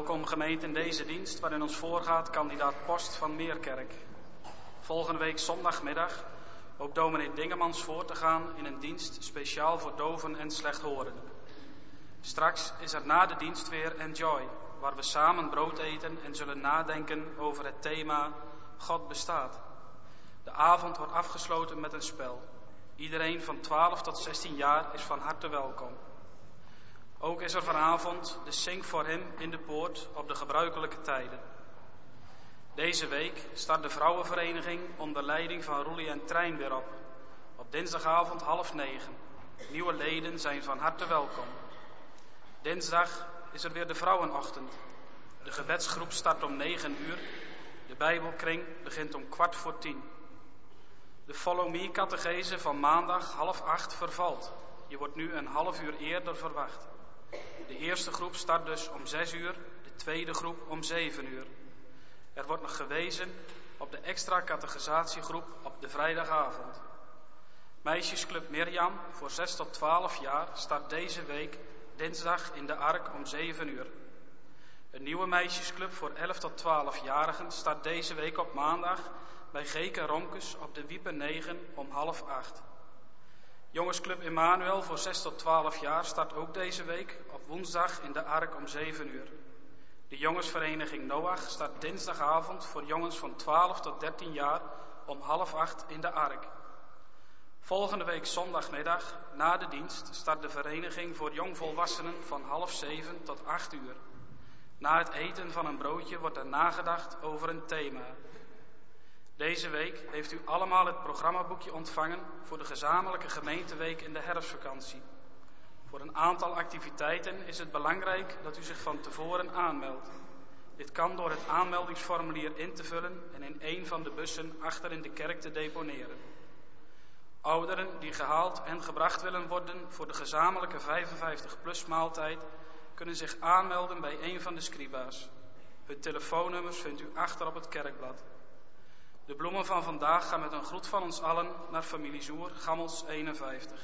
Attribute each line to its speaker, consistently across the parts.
Speaker 1: Welkom gemeente in deze dienst waarin ons voorgaat kandidaat Post van Meerkerk. Volgende week zondagmiddag ook dominee Dingemans voor te gaan in een dienst speciaal voor doven en slechthorenden. Straks is er na de dienst weer Enjoy, waar we samen brood eten en zullen nadenken over het thema God bestaat. De avond wordt afgesloten met een spel. Iedereen van 12 tot 16 jaar is van harte welkom. Ook is er vanavond de Sing voor Hem in de Poort op de gebruikelijke tijden. Deze week start de vrouwenvereniging onder leiding van Roelie en Trein weer op. Op dinsdagavond half negen. Nieuwe leden zijn van harte welkom. Dinsdag is er weer de vrouwenochtend. De gebedsgroep start om negen uur. De Bijbelkring begint om kwart voor tien. De Follow Me catechese van maandag half acht vervalt. Je wordt nu een half uur eerder verwacht. De eerste groep start dus om zes uur, de tweede groep om zeven uur. Er wordt nog gewezen op de extra categorisatiegroep op de vrijdagavond. Meisjesclub Mirjam voor 6 tot 12 jaar start deze week dinsdag in de Ark om 7 uur. Een nieuwe meisjesclub voor 11 tot 12-jarigen start deze week op maandag bij Geke Romkes op de Wiepen 9 om half 8. Jongensclub Emmanuel voor 6 tot 12 jaar start ook deze week op woensdag in de Ark om 7 uur. De jongensvereniging Noach start dinsdagavond voor jongens van 12 tot 13 jaar om half 8 in de Ark. Volgende week zondagmiddag na de dienst start de vereniging voor jongvolwassenen van half 7 tot 8 uur. Na het eten van een broodje wordt er nagedacht over een thema. Deze week heeft u allemaal het programmaboekje ontvangen voor de gezamenlijke gemeenteweek in de herfstvakantie. Voor een aantal activiteiten is het belangrijk dat u zich van tevoren aanmeldt. Dit kan door het aanmeldingsformulier in te vullen en in een van de bussen achter in de kerk te deponeren. Ouderen die gehaald en gebracht willen worden voor de gezamenlijke 55-plus maaltijd kunnen zich aanmelden bij een van de scriba's. Hun telefoonnummers vindt u achter op het kerkblad. De bloemen van vandaag gaan met een groet van ons allen naar familie Zoer, Gammels 51.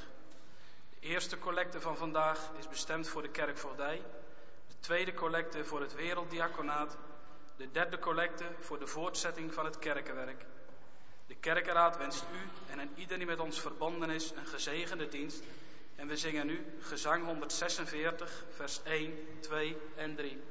Speaker 1: De eerste collecte van vandaag is bestemd voor de kerkvoogdij. De tweede collecte voor het werelddiaconaat. De derde collecte voor de voortzetting van het kerkenwerk. De kerkenraad wenst u en en ieder die met ons verbonden is een gezegende dienst. En we zingen nu gezang 146, vers 1, 2 en 3.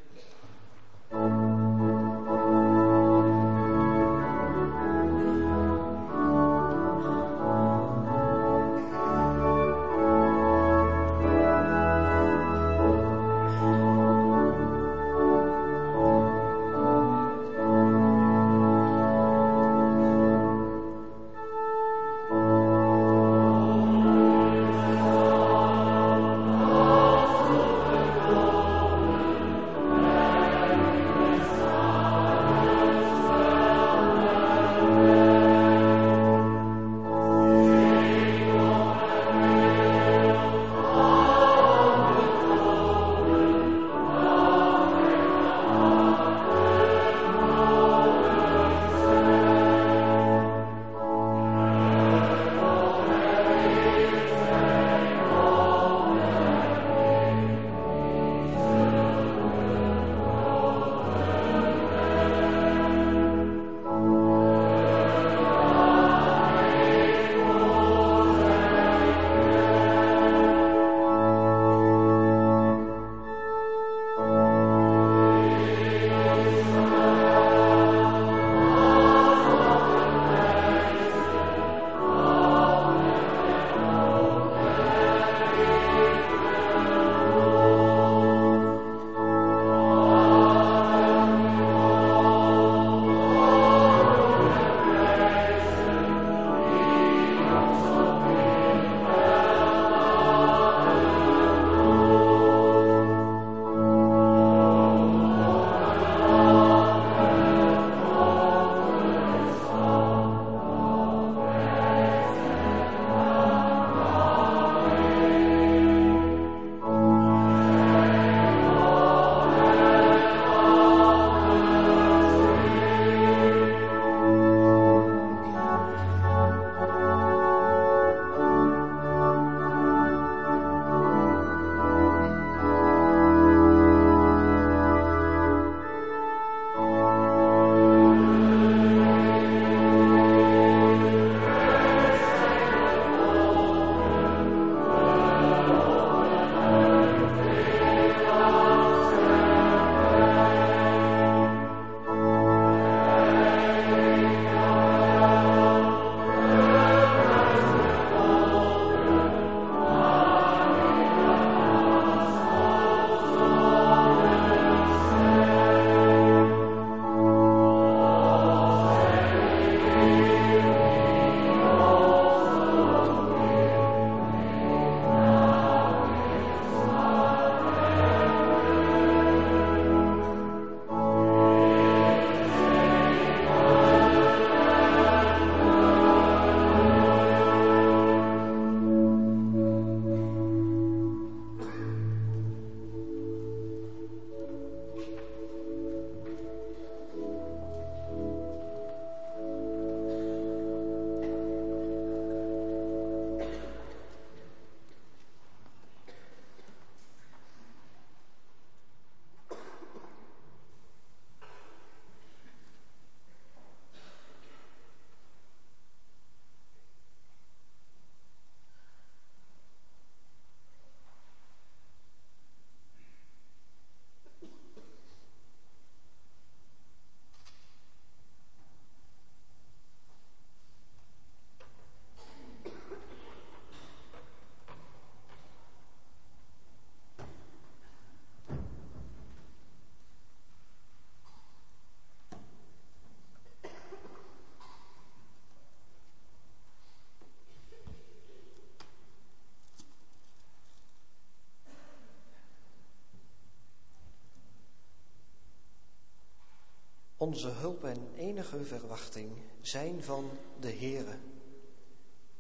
Speaker 2: Onze hulp en enige verwachting zijn van de Heere,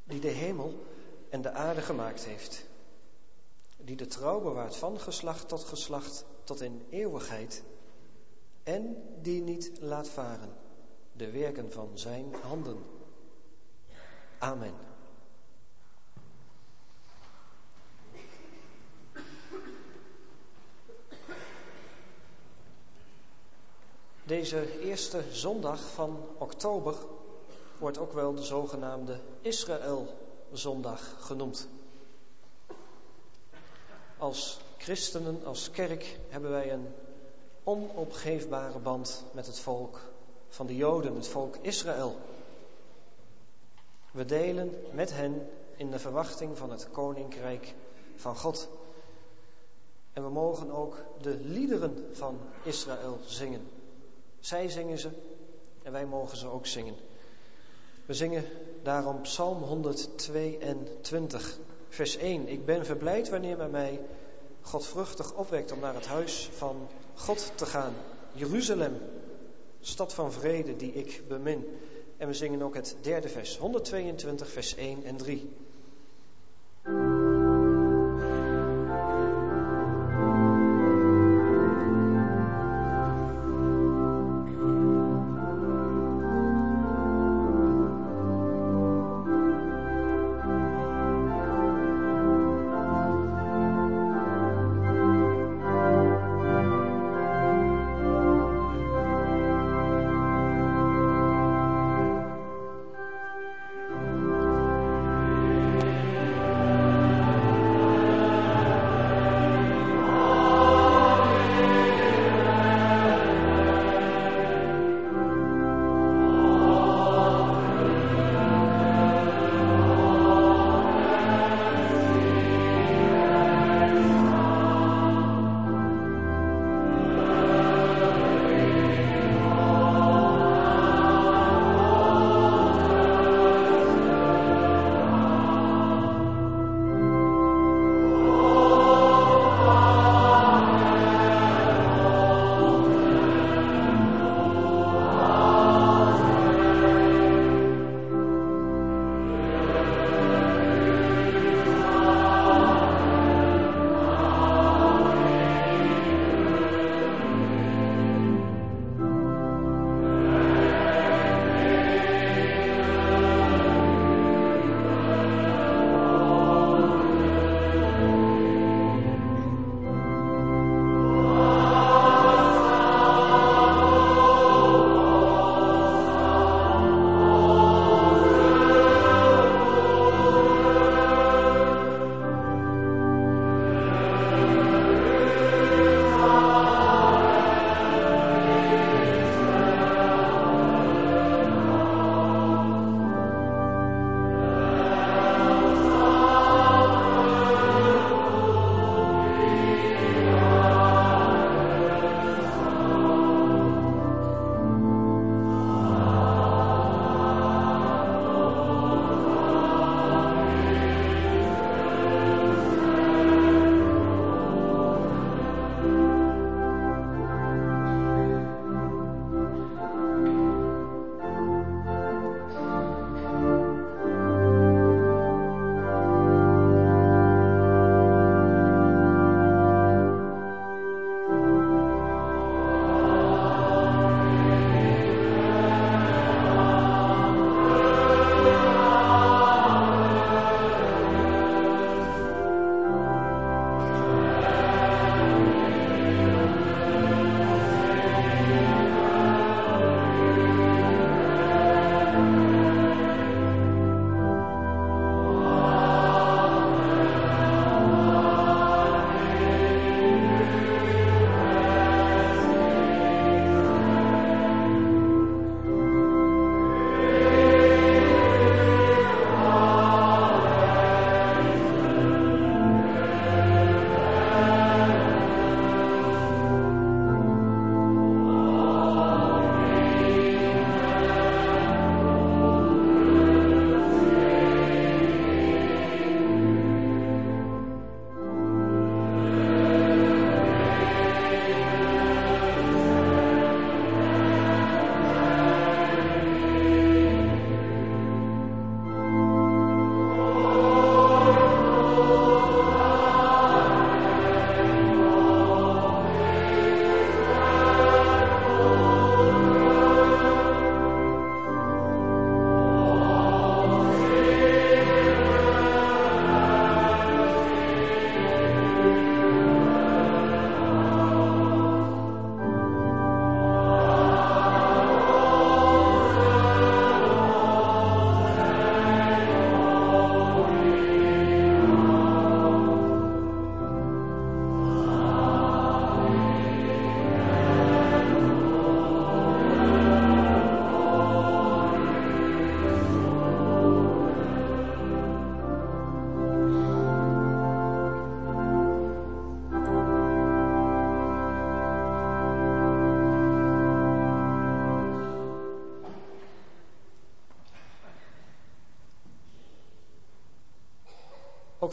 Speaker 2: die de hemel en de aarde gemaakt heeft, die de trouw bewaart van geslacht tot geslacht tot in eeuwigheid en die niet laat varen de werken van zijn handen. Amen. Deze eerste zondag van oktober wordt ook wel de zogenaamde Israël-zondag genoemd. Als christenen, als kerk hebben wij een onopgeefbare band met het volk van de Joden, het volk Israël. We delen met hen in de verwachting van het koninkrijk van God. En we mogen ook de liederen van Israël zingen. Zij zingen ze en wij mogen ze ook zingen. We zingen daarom Psalm 122, vers 1. Ik ben verblijd wanneer men mij godvruchtig opwekt om naar het huis van God te gaan. Jeruzalem, stad van vrede die ik bemin. En we zingen ook het derde vers, 122, vers 1 en 3.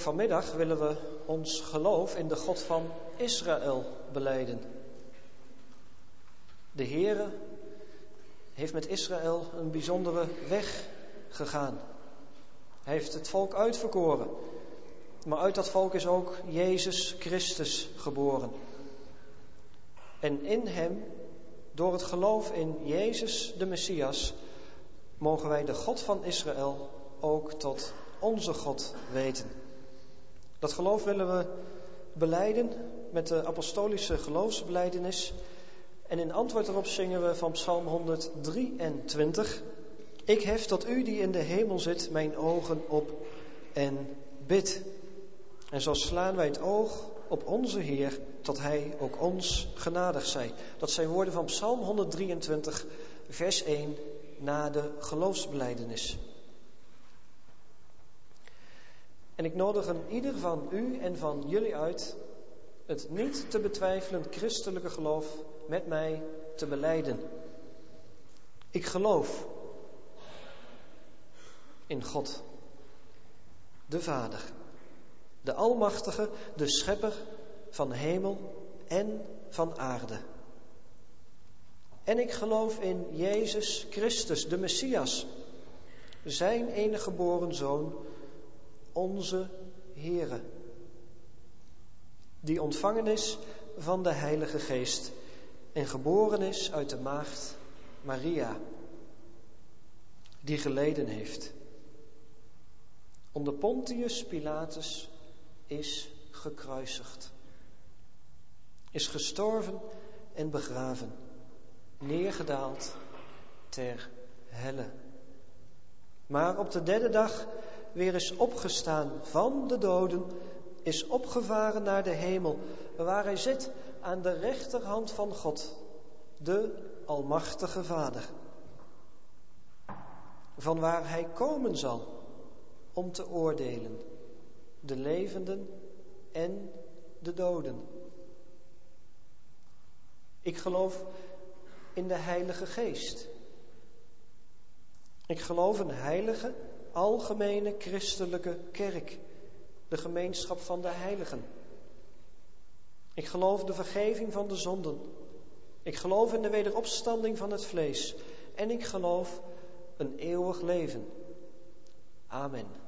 Speaker 2: Vanmiddag willen we ons geloof in de God van Israël beleiden. De Heere heeft met Israël een bijzondere weg gegaan. Hij heeft het volk uitverkoren. Maar uit dat volk is ook Jezus Christus geboren. En in Hem, door het geloof in Jezus de Messias, mogen wij de God van Israël ook tot onze God weten. Dat geloof willen we beleiden met de apostolische geloofsbeleidenis. En in antwoord daarop zingen we van Psalm 123. Ik hef tot u die in de hemel zit mijn ogen op en bid. En zo slaan wij het oog op onze Heer, tot Hij ook ons genadig zij. Dat zijn woorden van Psalm 123, vers 1, na de geloofsbeleidenis. En ik nodig een ieder van u en van jullie uit het niet te betwijfelend christelijke geloof met mij te beleiden. Ik geloof in God, de Vader, de Almachtige, de Schepper van hemel en van aarde. En ik geloof in Jezus Christus, de Messias, zijn enige geboren Zoon, onze Heere, die ontvangen is van de Heilige Geest en geboren is uit de maagd Maria, die geleden heeft. Onder Pontius Pilatus is gekruisigd, is gestorven en begraven, neergedaald ter helle. Maar op de derde dag weer is opgestaan van de doden, is opgevaren naar de hemel, waar hij zit aan de rechterhand van God, de Almachtige Vader. Van waar hij komen zal om te oordelen, de levenden en de doden. Ik geloof in de Heilige Geest. Ik geloof een heilige, algemene christelijke kerk, de gemeenschap van de heiligen. Ik geloof de vergeving van de zonden. Ik geloof in de wederopstanding van het vlees. En ik geloof een eeuwig leven. Amen.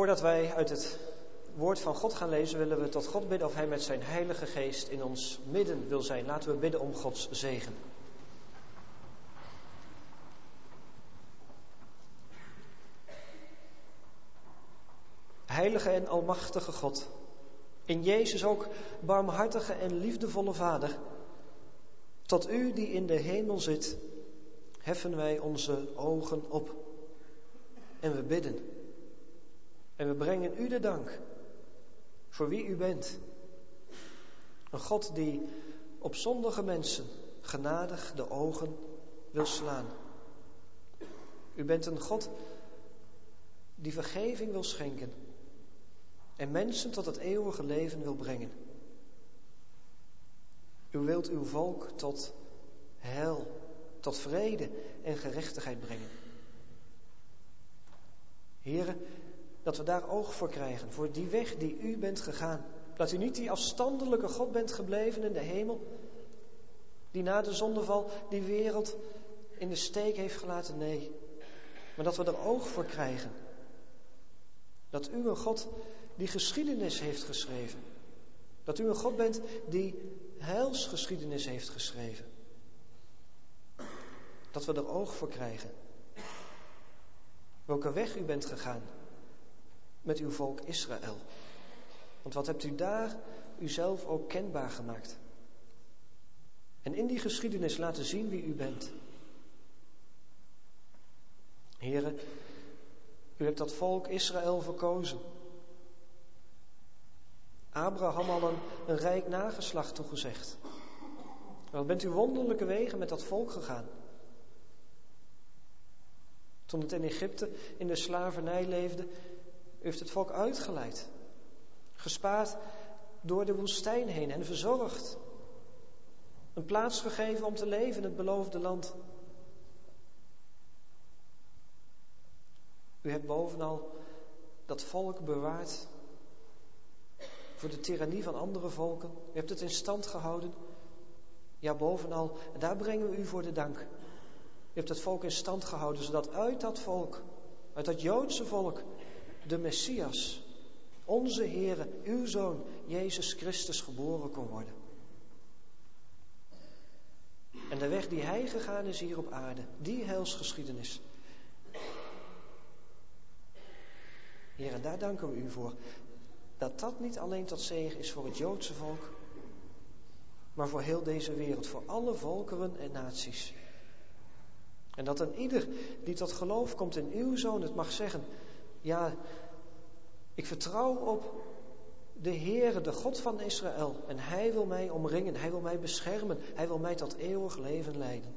Speaker 2: Voordat wij uit het woord van God gaan lezen, willen we tot God bidden of Hij met zijn Heilige Geest in ons midden wil zijn. Laten we bidden om Gods zegen. Heilige en Almachtige God, in Jezus ook barmhartige en liefdevolle Vader, tot U die in de hemel zit, heffen wij onze ogen op en we bidden. En we brengen U de dank voor wie U bent. Een God die op zondige mensen genadig de ogen wil slaan. U bent een God die vergeving wil schenken en mensen tot het eeuwige leven wil brengen. U wilt uw volk tot heil, tot vrede en gerechtigheid brengen. Heren, dat we daar oog voor krijgen, voor die weg die u bent gegaan. Dat u niet die afstandelijke God bent gebleven in de hemel, die na de zondeval die wereld in de steek heeft gelaten. Nee, maar dat we er oog voor krijgen. Dat u een God die geschiedenis heeft geschreven. Dat u een God bent die heilsgeschiedenis heeft geschreven. Dat we er oog voor krijgen. Welke weg u bent gegaan met uw volk Israël. Want wat hebt u daar uzelf ook kenbaar gemaakt? En in die geschiedenis laten zien wie u bent. Heren, u hebt dat volk Israël verkozen. Abraham al een, een rijk nageslacht toegezegd. Wat bent u wonderlijke wegen met dat volk gegaan? Toen het in Egypte in de slavernij leefde, u heeft het volk uitgeleid. Gespaard door de woestijn heen en verzorgd. Een plaats gegeven om te leven in het beloofde land. U hebt bovenal dat volk bewaard voor de tirannie van andere volken. U hebt het in stand gehouden. Ja, bovenal, en daar brengen we u voor de dank. U hebt het volk in stand gehouden, zodat uit dat volk, uit dat Joodse volk, de Messias, onze Heere, uw Zoon, Jezus Christus, geboren kon worden. En de weg die Hij gegaan is hier op aarde, die heilsgeschiedenis. Heer, en daar danken we u voor. Dat dat niet alleen tot zegen is voor het Joodse volk, maar voor heel deze wereld, voor alle volkeren en naties. En dat een ieder die tot geloof komt in uw zoon het mag zeggen, ja, ik vertrouw op de Heere, de God van Israël. En Hij wil mij omringen, Hij wil mij beschermen, Hij wil mij tot eeuwig leven leiden.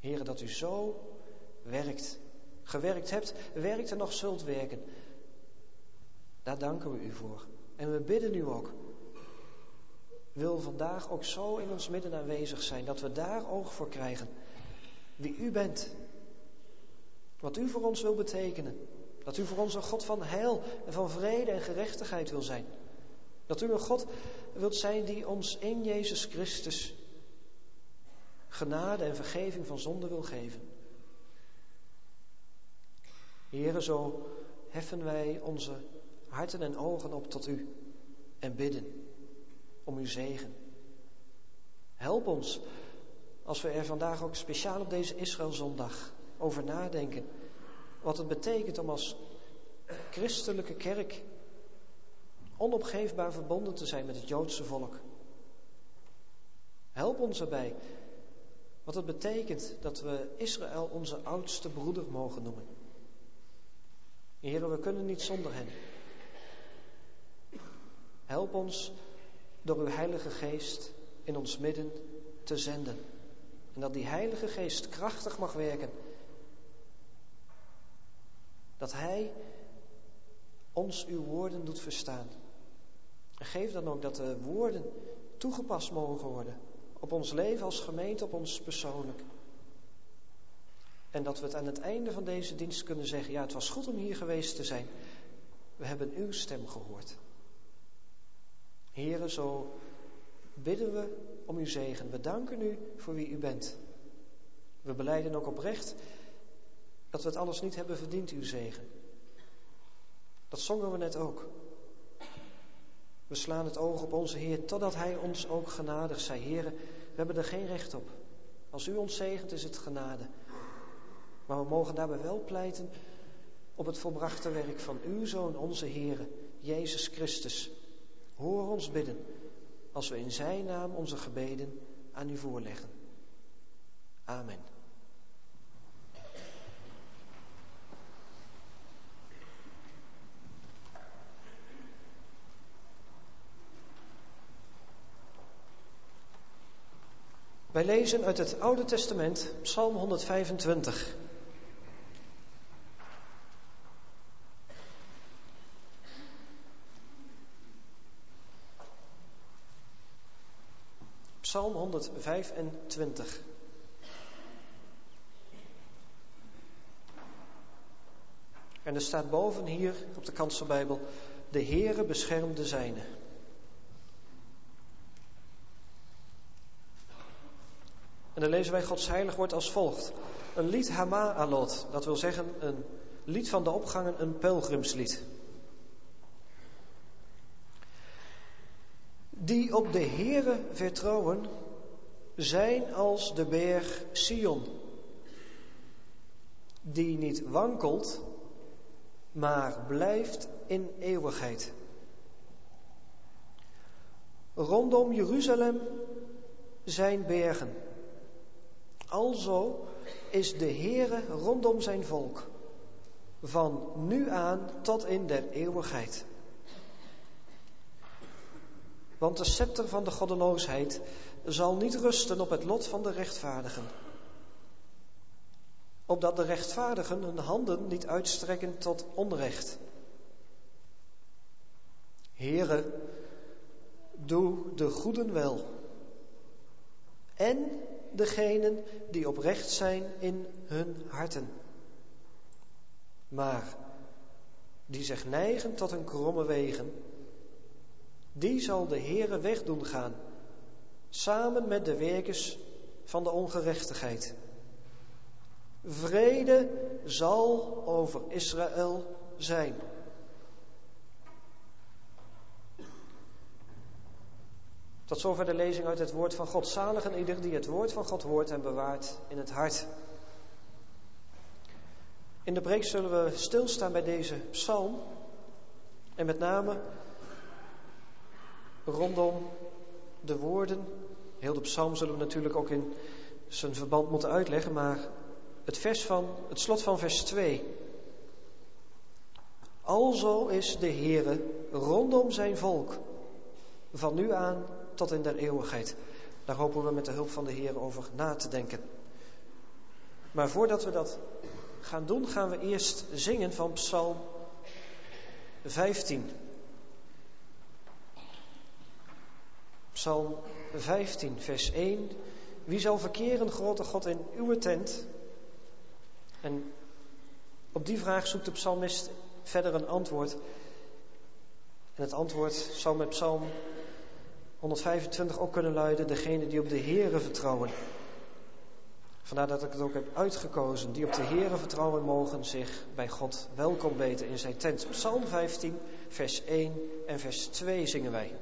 Speaker 2: Heere, dat u zo werkt, gewerkt hebt, werkt en nog zult werken. Daar danken we u voor. En we bidden u ook. Wil vandaag ook zo in ons midden aanwezig zijn dat we daar oog voor krijgen. Wie u bent. Wat u voor ons wil betekenen. Dat u voor ons een God van heil en van vrede en gerechtigheid wil zijn. Dat u een God wilt zijn die ons in Jezus Christus genade en vergeving van zonde wil geven. Heren, zo heffen wij onze harten en ogen op tot u en bidden om uw zegen. Help ons als we er vandaag ook speciaal op deze Israëlzondag over nadenken. Wat het betekent om als christelijke kerk onopgeefbaar verbonden te zijn met het Joodse volk. Help ons erbij wat het betekent dat we Israël onze oudste broeder mogen noemen. Heren, we kunnen niet zonder hen. Help ons door uw Heilige Geest in ons midden te zenden. En dat die Heilige Geest krachtig mag werken. Dat Hij ons uw woorden doet verstaan. En geef dan ook dat de woorden toegepast mogen worden op ons leven als gemeente, op ons persoonlijk. En dat we het aan het einde van deze dienst kunnen zeggen: ja, het was goed om hier geweest te zijn. We hebben uw stem gehoord. Heren, zo bidden we om uw zegen. We danken u voor wie u bent. We beleiden ook oprecht dat we het alles niet hebben verdiend, uw zegen. Dat zongen we net ook. We slaan het oog op onze Heer totdat Hij ons ook genadig zij. Heren, we hebben er geen recht op. Als u ons zegent is het genade. Maar we mogen daarbij wel pleiten op het volbrachte werk van uw Zoon, onze Heer, Jezus Christus. Hoor ons bidden als we in Zijn naam onze gebeden aan u voorleggen. Amen. Wij lezen uit het Oude Testament Psalm 125. Psalm 125. En er staat boven hier op de kanselbijbel: De Heere beschermde zijne. En dan lezen wij Gods heilig woord als volgt. Een lied Hama Alot, dat wil zeggen een lied van de opgangen, een pelgrimslied. Die op de Heere vertrouwen, zijn als de berg Sion, die niet wankelt, maar blijft in eeuwigheid. Rondom Jeruzalem zijn bergen Alzo is de Heere rondom zijn volk, van nu aan tot in der eeuwigheid. Want de scepter van de goddeloosheid zal niet rusten op het lot van de rechtvaardigen. Opdat de rechtvaardigen hun handen niet uitstrekken tot onrecht. Heere, doe de goeden wel. En degenen die oprecht zijn in hun harten. Maar die zich neigen tot een kromme wegen, die zal de Heere weg doen gaan, samen met de werkers van de ongerechtigheid. Vrede zal over Israël zijn. Tot zover de lezing uit het woord van God. Zalig en ieder die het woord van God hoort en bewaart in het hart. In de preek zullen we stilstaan bij deze psalm. En met name rondom de woorden. Heel de psalm zullen we natuurlijk ook in zijn verband moeten uitleggen. Maar het, vers van, het slot van vers 2. Alzo is de Heere rondom zijn volk. Van nu aan tot in der eeuwigheid. Daar hopen we met de hulp van de Heer over na te denken. Maar voordat we dat gaan doen, gaan we eerst zingen van Psalm 15. Psalm 15, vers 1. Wie zal verkeren, grote God, in uw tent? En op die vraag zoekt de psalmist verder een antwoord. En het antwoord zou met Psalm 125 ook kunnen luiden, degene die op de Here vertrouwen. Vandaar dat ik het ook heb uitgekozen. Die op de Here vertrouwen mogen zich bij God welkom weten in zijn tent. Psalm 15, vers 1 en vers 2 zingen wij.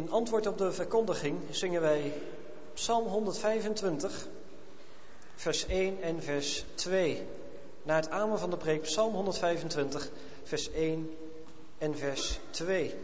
Speaker 2: In antwoord op de verkondiging zingen wij Psalm 125, vers 1 en vers 2. Na het amen van de preek Psalm 125, vers 1 en vers 2.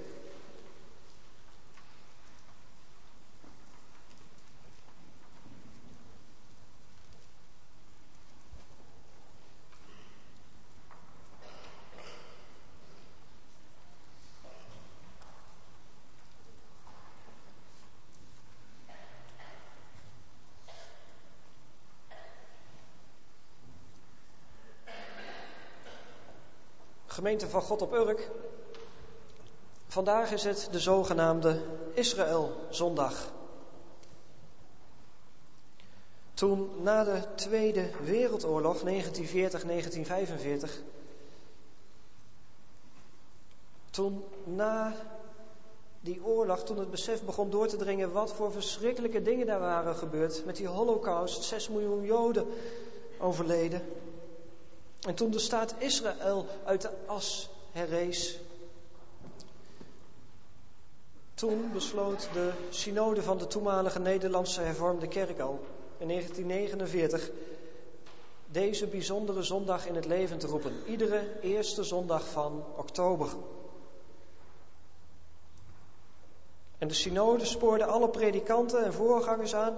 Speaker 2: Gemeente van God op Urk. Vandaag is het de zogenaamde Israël-zondag. Toen na de Tweede Wereldoorlog, 1940-1945, toen na die oorlog, toen het besef begon door te dringen wat voor verschrikkelijke dingen daar waren gebeurd, met die holocaust, 6 miljoen Joden overleden, en toen de staat Israël uit de as herrees, toen besloot de synode van de toenmalige Nederlandse hervormde kerk al in 1949 deze bijzondere zondag in het leven te roepen. Iedere eerste zondag van oktober. En de synode spoorde alle predikanten en voorgangers aan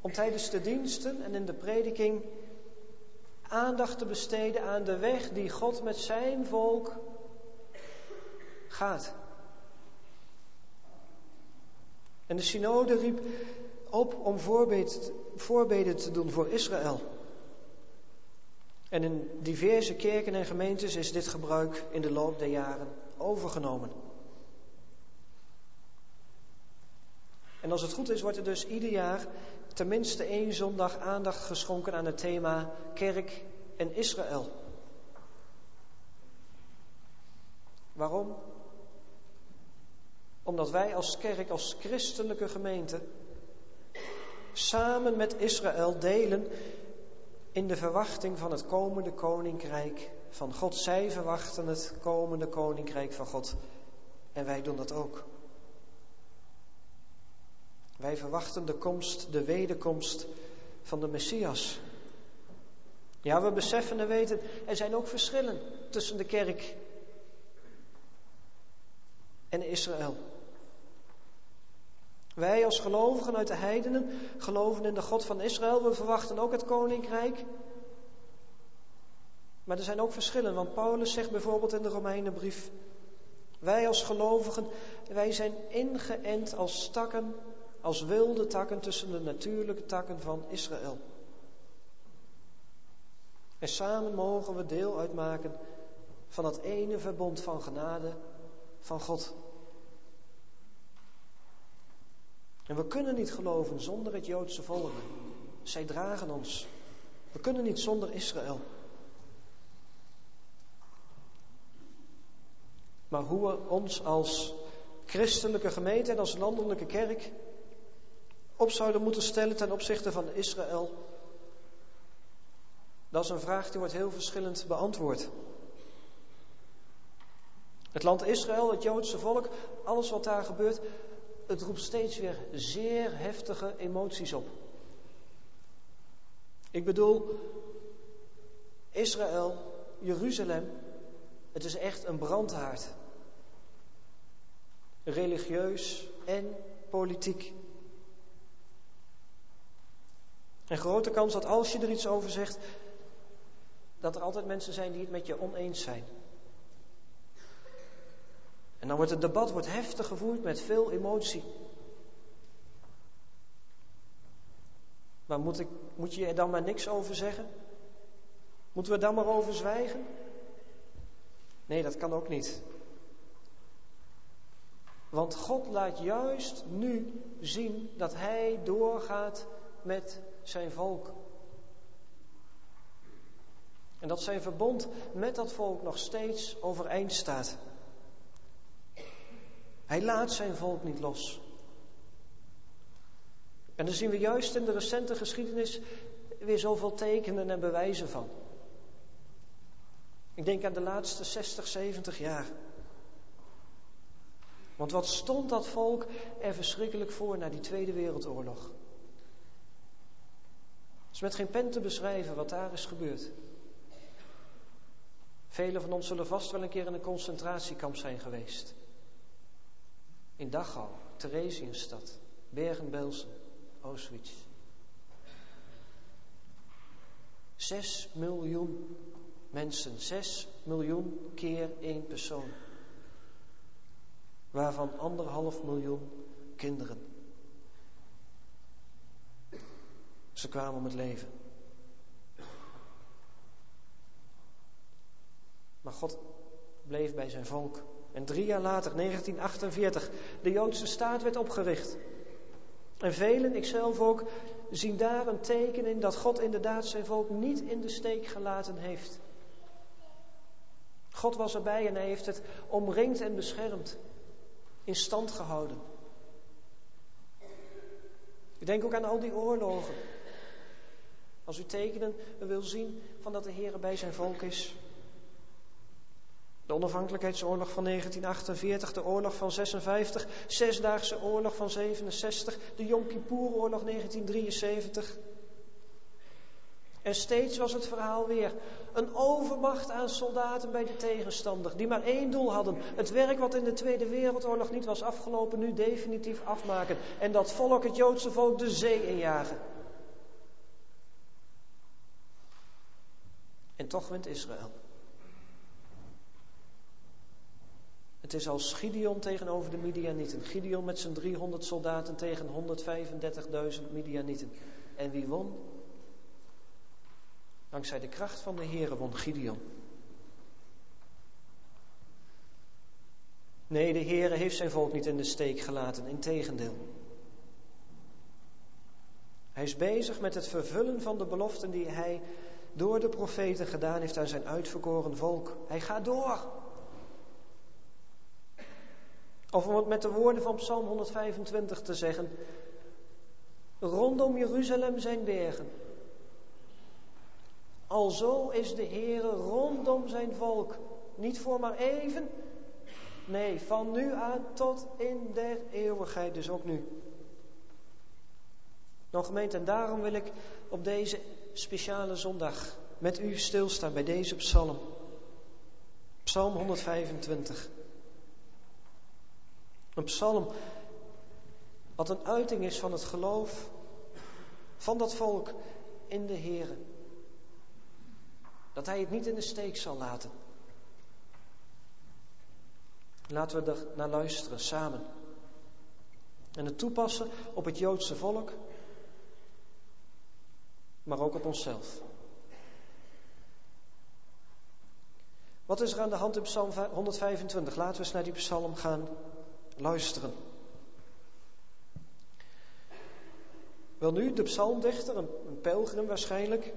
Speaker 2: om tijdens de diensten en in de prediking aandacht te besteden aan de weg die God met zijn volk gaat. En de synode riep op om voorbeden te doen voor Israël. En in diverse kerken en gemeentes is dit gebruik in de loop der jaren overgenomen. En als het goed is, wordt er dus ieder jaar tenminste één zondag aandacht geschonken aan het thema kerk en Israël. Waarom? Omdat wij als kerk, als christelijke gemeente, samen met Israël delen in de verwachting van het komende koninkrijk van God. Zij verwachten het komende koninkrijk van God en wij doen dat ook. Wij verwachten de komst, de wederkomst van de Messias. Ja, we beseffen en weten, er zijn ook verschillen tussen de kerk en Israël. Wij als gelovigen uit de heidenen geloven in de God van Israël. We verwachten ook het koninkrijk. Maar er zijn ook verschillen, want Paulus zegt bijvoorbeeld in de Romeinenbrief: Wij als gelovigen, wij zijn ingeënt als takken als wilde takken tussen de natuurlijke takken van Israël. En samen mogen we deel uitmaken van dat ene verbond van genade van God. En we kunnen niet geloven zonder het Joodse volk. Zij dragen ons. We kunnen niet zonder Israël. Maar hoe we ons als christelijke gemeente en als landelijke kerk op zouden moeten stellen ten opzichte van Israël? Dat is een vraag die wordt heel verschillend beantwoord. Het land Israël, het Joodse volk, alles wat daar gebeurt, het roept steeds weer zeer heftige emoties op. Ik bedoel, Israël, Jeruzalem, het is echt een brandhaard. Religieus en politiek. En grote kans dat als je er iets over zegt, dat er altijd mensen zijn die het met je oneens zijn. En dan wordt het debat wordt heftig gevoerd met veel emotie. Maar moet, ik, moet je er dan maar niks over zeggen? Moeten we dan maar over zwijgen? Nee, dat kan ook niet. Want God laat juist nu zien dat Hij doorgaat met zijn volk. En dat zijn verbond met dat volk nog steeds overeind staat. Hij laat zijn volk niet los. En daar zien we juist in de recente geschiedenis weer zoveel tekenen en bewijzen van. Ik denk aan de laatste 60, 70 jaar. Want wat stond dat volk er verschrikkelijk voor na die Tweede Wereldoorlog? Is met geen pen te beschrijven wat daar is gebeurd. Velen van ons zullen vast wel een keer in een concentratiekamp zijn geweest. In Dachau, Theresienstadt, Bergen-Belsen, Auschwitz. Zes miljoen mensen, zes miljoen keer één persoon. Waarvan anderhalf miljoen kinderen. Ze kwamen om het leven. Maar God bleef bij zijn volk. En drie jaar later, 1948, de Joodse staat werd opgericht. En velen, ikzelf ook, zien daar een teken in dat God inderdaad zijn volk niet in de steek gelaten heeft. God was erbij en hij heeft het omringd en beschermd, in stand gehouden. Ik denk ook aan al die oorlogen. Als u tekenen wil zien van dat de Heer bij zijn volk is. De onafhankelijkheidsoorlog van 1948, de oorlog van 56, Zesdaagse oorlog van 67, de Yom Kippur-oorlog 1973. En steeds was het verhaal weer een overmacht aan soldaten bij de tegenstander, die maar één doel hadden: het werk wat in de Tweede Wereldoorlog niet was afgelopen, nu definitief afmaken. En dat volk, het Joodse volk, de zee injagen. En toch wint Israël. Het is als Gideon tegenover de Midianieten. Gideon met zijn 300 soldaten tegen 135.000 Midianieten. En wie won? Dankzij de kracht van de Heere won Gideon. Nee, de Heere heeft zijn volk niet in de steek gelaten, integendeel. Hij is bezig met het vervullen van de beloften die hij door de profeten gedaan heeft aan zijn uitverkoren volk. Hij gaat door. Of om het met de woorden van Psalm 125 te zeggen. Rondom Jeruzalem zijn bergen. Alzo is de Heere rondom zijn volk. Niet voor maar even. Nee, van nu aan tot in der eeuwigheid, dus ook nu. Nou gemeente, en daarom wil ik op deze speciale zondag met u stilstaan bij deze psalm. Psalm 125. Een psalm wat een uiting is van het geloof van dat volk in de Heer. Dat Hij het niet in de steek zal laten. Laten we er naar luisteren samen. En het toepassen op het Joodse volk, maar ook op onszelf. Wat is er aan de hand in Psalm 125? Laten we eens naar die psalm gaan luisteren. Wel nu, de psalmdichter, een, een pelgrim waarschijnlijk,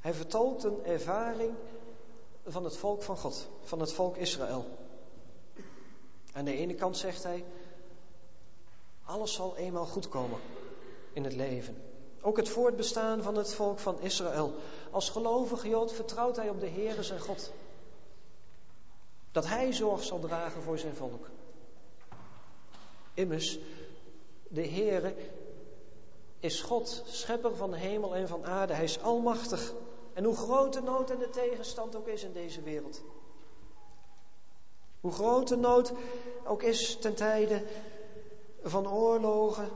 Speaker 2: hij vertelt een ervaring van het volk van God, van het volk Israël. Aan de ene kant zegt hij, alles zal eenmaal goed komen in het leven. Ook het voortbestaan van het volk van Israël. Als gelovige Jood vertrouwt hij op de Heere zijn God. Dat hij zorg zal dragen voor zijn volk. Immers, de Heere is God, schepper van hemel en van aarde. Hij is almachtig. En hoe groot de nood en de tegenstand ook is in deze wereld. Hoe groot de nood ook is ten tijde van oorlogen.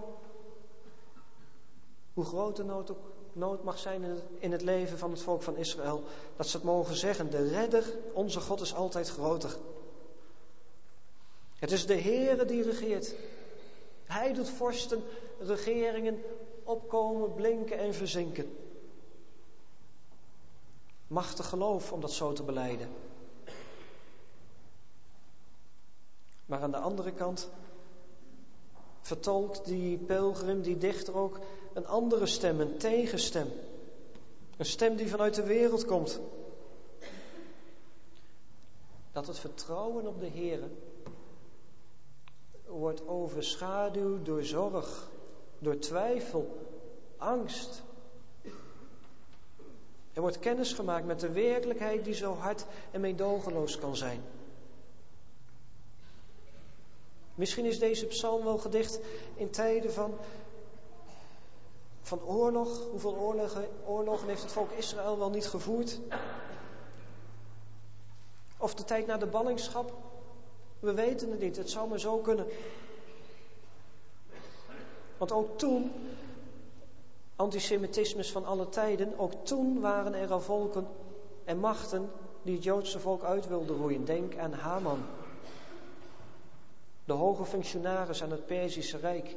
Speaker 2: Hoe groot de nood ook nood mag zijn in het, leven van het volk van Israël. Dat ze het mogen zeggen, de redder, onze God is altijd groter. Het is de Heere die regeert. Hij doet vorsten, regeringen opkomen, blinken en verzinken. Machtig geloof om dat zo te beleiden. Maar aan de andere kant vertolkt die pelgrim, die dichter ook een andere stem, een tegenstem. Een stem die vanuit de wereld komt. Dat het vertrouwen op de Heer wordt overschaduwd door zorg, door twijfel, angst. Er wordt kennis gemaakt met de werkelijkheid die zo hard en meedogenloos kan zijn. Misschien is deze psalm wel gedicht in tijden van, van oorlog. Hoeveel oorlogen, oorlogen heeft het volk Israël wel niet gevoerd? Of de tijd na de ballingschap? We weten het niet. Het zou maar zo kunnen. Want ook toen, antisemitisme van alle tijden, ook toen waren er al volken en machten die het Joodse volk uit wilden roeien. Denk aan Haman, de hoge functionaris aan het Perzische Rijk,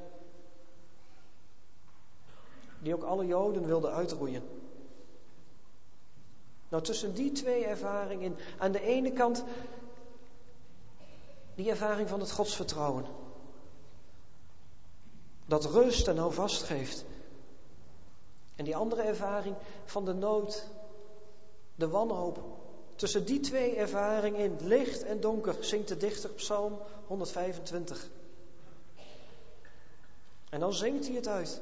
Speaker 2: die ook alle Joden wilde uitroeien. Nou, tussen die twee ervaringen, aan de ene kant die ervaring van het godsvertrouwen, dat rust en houvast geeft. En die andere ervaring van de nood, de wanhoop. Tussen die twee ervaringen in licht en donker zingt de dichter Psalm 125. En dan zingt hij het uit.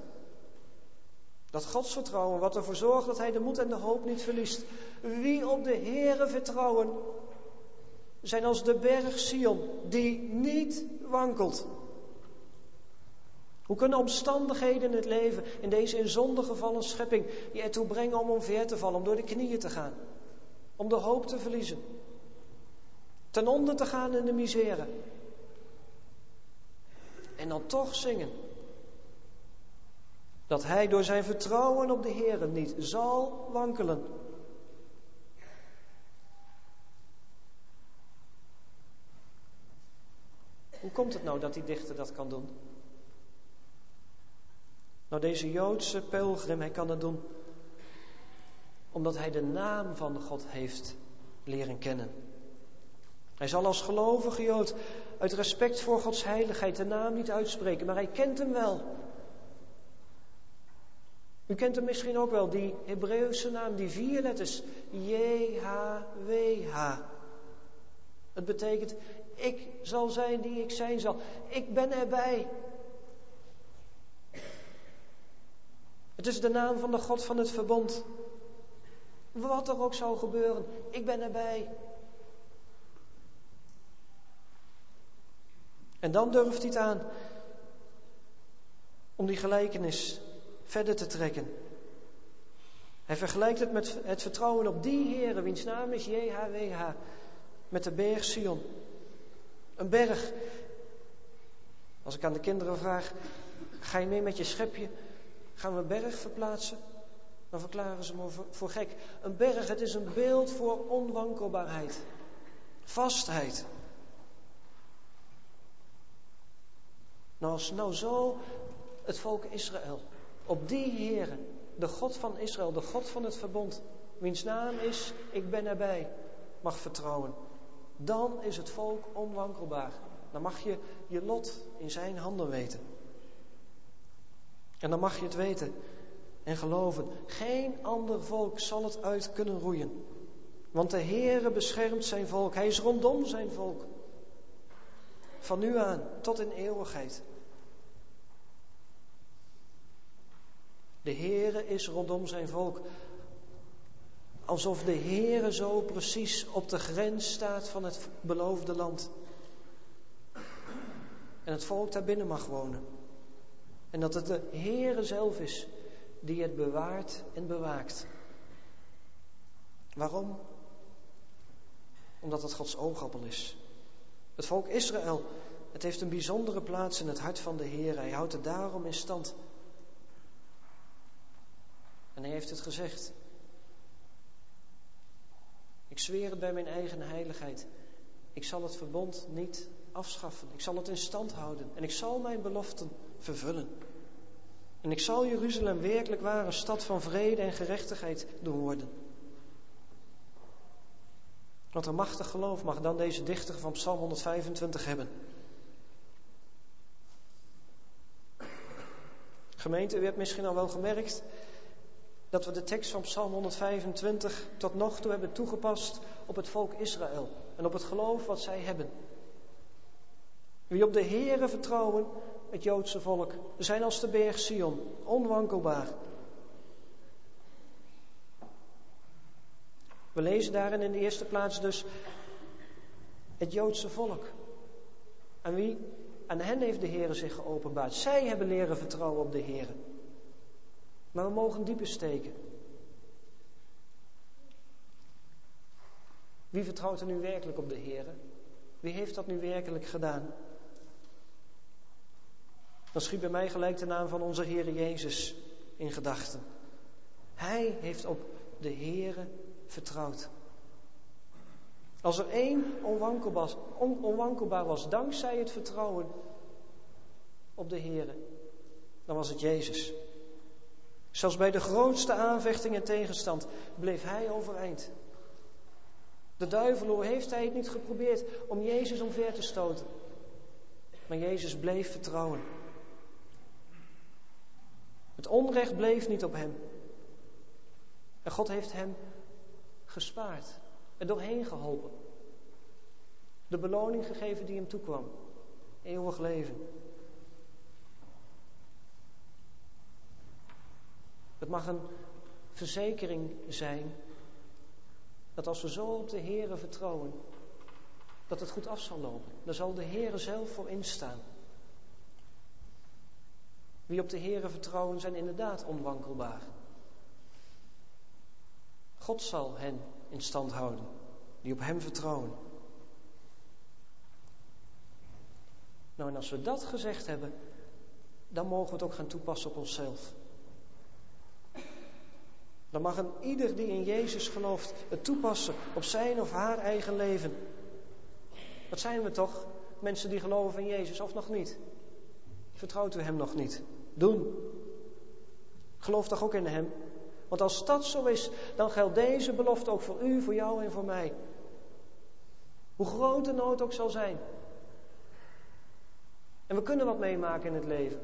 Speaker 2: Dat godsvertrouwen wat ervoor zorgt dat hij de moed en de hoop niet verliest. Wie op de Heere vertrouwen, zijn als de berg Sion, die niet wankelt. Hoe kunnen omstandigheden in het leven, in deze in zonde gevallen schepping, je ertoe brengen om omver te vallen, om door de knieën te gaan, om de hoop te verliezen, ten onder te gaan in de misère? En dan toch zingen dat hij door zijn vertrouwen op de Heer niet zal wankelen. Hoe komt het nou dat die dichter dat kan doen? Nou, deze Joodse pelgrim, hij kan het doen omdat hij de naam van God heeft leren kennen. Hij zal als gelovige Jood uit respect voor Gods heiligheid de naam niet uitspreken, maar hij kent hem wel. U kent hem misschien ook wel, die Hebreeuwse naam, die vier letters, J-H-W-H. Het betekent, ik zal zijn die ik zijn zal. Ik ben erbij. Het is de naam van de God van het verbond. Wat er ook zou gebeuren, ik ben erbij. En dan durft hij het aan om die gelijkenis verder te trekken. Hij vergelijkt het met het vertrouwen op die Heer, wiens naam is JHWH, met de berg Sion. Een berg. Als ik aan de kinderen vraag, ga je mee met je schepje? Gaan we een berg verplaatsen? Dan verklaren ze me voor gek. Een berg, het is een beeld voor onwankelbaarheid. Vastheid. Nou, als nou zo het volk Israël op die Heer, de God van Israël, de God van het verbond, wiens naam is, ik ben erbij, mag vertrouwen, dan is het volk onwankelbaar. Dan mag je je lot in zijn handen weten. En dan mag je het weten en geloven. Geen ander volk zal het uit kunnen roeien. Want de Heere beschermt zijn volk. Hij is rondom zijn volk. Van nu aan tot in eeuwigheid. De Heere is rondom zijn volk. Alsof de Heere zo precies op de grens staat van het beloofde land. En het volk daar binnen mag wonen. En dat het de Heere zelf is die het bewaart en bewaakt. Waarom? Omdat het Gods oogappel is. Het volk Israël, het heeft een bijzondere plaats in het hart van de Heer. Hij houdt het daarom in stand. En hij heeft het gezegd. Ik zweer het bij mijn eigen heiligheid. Ik zal het verbond niet afschaffen. Ik zal het in stand houden. En ik zal mijn beloften vervullen. En ik zal Jeruzalem werkelijk waar een stad van vrede en gerechtigheid doen worden. Wat een machtig geloof mag dan deze dichter van Psalm 125 hebben. Gemeente, u hebt misschien al wel gemerkt dat we de tekst van Psalm 125 tot nog toe hebben toegepast op het volk Israël en op het geloof wat zij hebben. Wie op de Heere vertrouwen, het Joodse volk, zijn als de berg Sion, onwankelbaar. We lezen daarin in de eerste plaats dus het Joodse volk. Aan wie Aan hen heeft de Heer zich geopenbaard. Zij hebben leren vertrouwen op de Heer. Maar we mogen dieper steken. Wie vertrouwt er nu werkelijk op de Heer? Wie heeft dat nu werkelijk gedaan? Dan schiet bij mij gelijk de naam van onze Heer Jezus in gedachten. Hij heeft op de Heere vertrouwd. Als er één onwankelbaar, on, onwankelbaar was dankzij het vertrouwen op de Heere, dan was het Jezus. Zelfs bij de grootste aanvechting en tegenstand bleef hij overeind. De duivel, hoe heeft hij het niet geprobeerd om Jezus omver te stoten? Maar Jezus bleef vertrouwen. Het onrecht bleef niet op hem. En God heeft hem gespaard, er doorheen geholpen. De beloning gegeven die hem toekwam. Eeuwig leven. Het mag een verzekering zijn dat als we zo op de Here vertrouwen, dat het goed af zal lopen. Daar zal de Here zelf voor instaan. Wie op de Here vertrouwen zijn inderdaad onwankelbaar. God zal hen in stand houden, die op Hem vertrouwen. Nou, en als we dat gezegd hebben, dan mogen we het ook gaan toepassen op onszelf. Dan mag een ieder die in Jezus gelooft het toepassen op zijn of haar eigen leven. Wat zijn we toch? Mensen die geloven in Jezus of nog niet? Vertrouwt u Hem nog niet? Doen. Geloof toch ook in Hem? Want als dat zo is, dan geldt deze belofte ook voor u, voor jou en voor mij. Hoe groot de nood ook zal zijn. En we kunnen wat meemaken in het leven.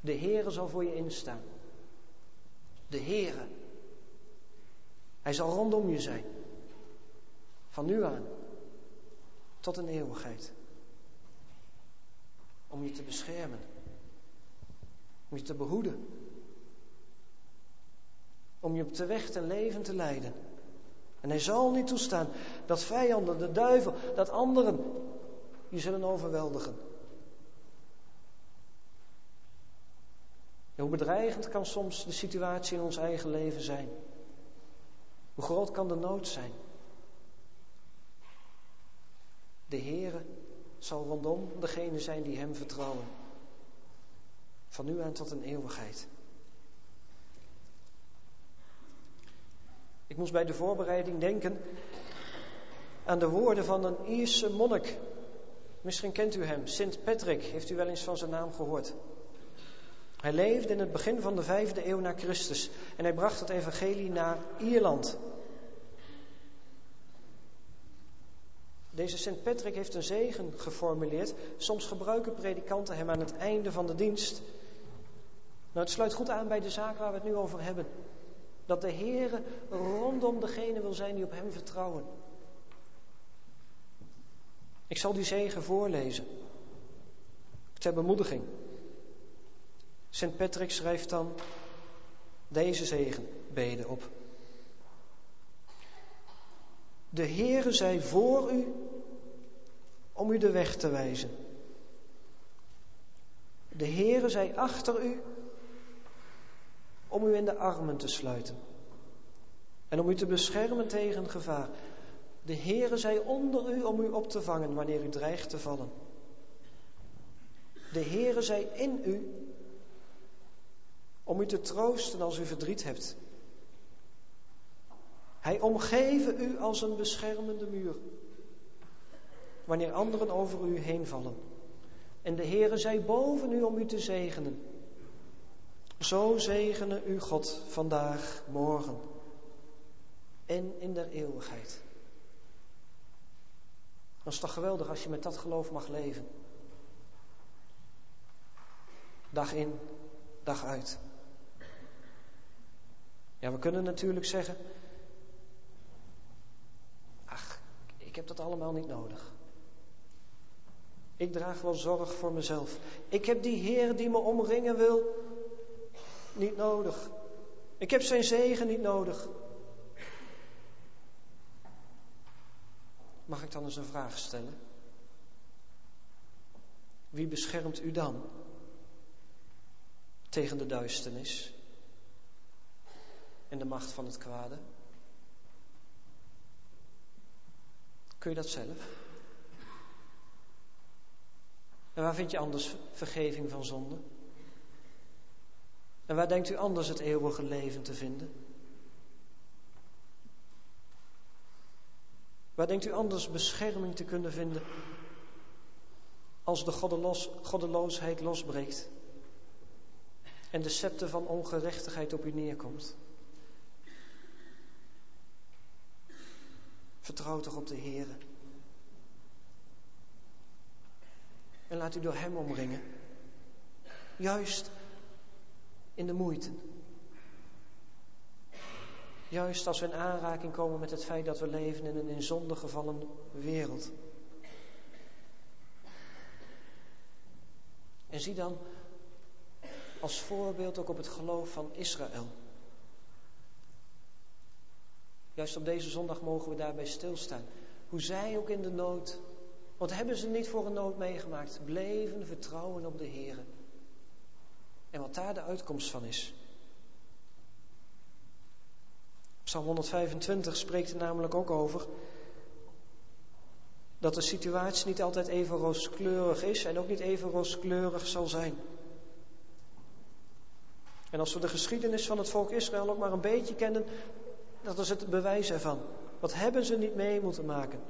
Speaker 2: De Heere zal voor je instaan. De Heere. Hij zal rondom je zijn. Van nu aan tot een eeuwigheid. Om je te beschermen. Om je te behoeden om je op de weg ten leven te leiden. En hij zal niet toestaan dat vijanden, de duivel, dat anderen je zullen overweldigen. hoe bedreigend kan soms de situatie in ons eigen leven zijn? Hoe groot kan de nood zijn? De Heere zal rondom degene zijn die Hem vertrouwen. Van nu aan tot een eeuwigheid. Ik moest bij de voorbereiding denken aan de woorden van een Ierse monnik. Misschien kent u hem, Sint Patrick, heeft u wel eens van zijn naam gehoord. Hij leefde in het begin van de vijfde eeuw na Christus en hij bracht het evangelie naar Ierland. Deze Sint Patrick heeft een zegen geformuleerd. Soms gebruiken predikanten hem aan het einde van de dienst. Nou, het sluit goed aan bij de zaak waar we het nu over hebben. Dat de Heere rondom degene wil zijn die op Hem vertrouwen. Ik zal die zegen voorlezen. Ter bemoediging. Sint Patrick schrijft dan deze zegenbeden op. De Heere zij voor u om u de weg te wijzen. De Heere zij achter u om u in de armen te sluiten. En om u te beschermen tegen gevaar. De Heere zij onder u om u op te vangen wanneer u dreigt te vallen. De Heere zij in u om u te troosten als u verdriet hebt. Hij omgeven u als een beschermende muur wanneer anderen over u heen vallen. En de Heere zij boven u om u te zegenen zo zegene u God vandaag, morgen en in der eeuwigheid. Dat is toch geweldig als je met dat geloof mag leven. Dag in, dag uit. Ja, we kunnen natuurlijk zeggen: ik heb dat allemaal niet nodig. Ik draag wel zorg voor mezelf. Ik heb die Heer die me omringen wil niet nodig. Ik heb zijn zegen niet nodig. Mag ik dan eens een vraag stellen? Wie beschermt u dan tegen de duisternis en de macht van het kwade? Kun je dat zelf? En waar vind je anders vergeving van zonde? En waar denkt u anders het eeuwige leven te vinden? Waar denkt u anders bescherming te kunnen vinden als de goddeloos, goddeloosheid losbreekt en de scepter van ongerechtigheid op u neerkomt? Vertrouw toch op de Heer. En laat u door Hem omringen. Juist in de moeite. Juist als we in aanraking komen met het feit dat we leven in een in zonde gevallen wereld. En zie dan als voorbeeld ook op het geloof van Israël. Juist op deze zondag mogen we daarbij stilstaan. Hoe zij ook in de nood, wat hebben ze niet voor een nood meegemaakt, bleven vertrouwen op de Heer. En wat daar de uitkomst van is. Psalm 125 spreekt er namelijk ook over dat de situatie niet altijd even rooskleurig is en ook niet even rooskleurig zal zijn. En als we de geschiedenis van het volk Israël ook maar een beetje kennen, dat is het bewijs ervan. Wat hebben ze niet mee moeten maken?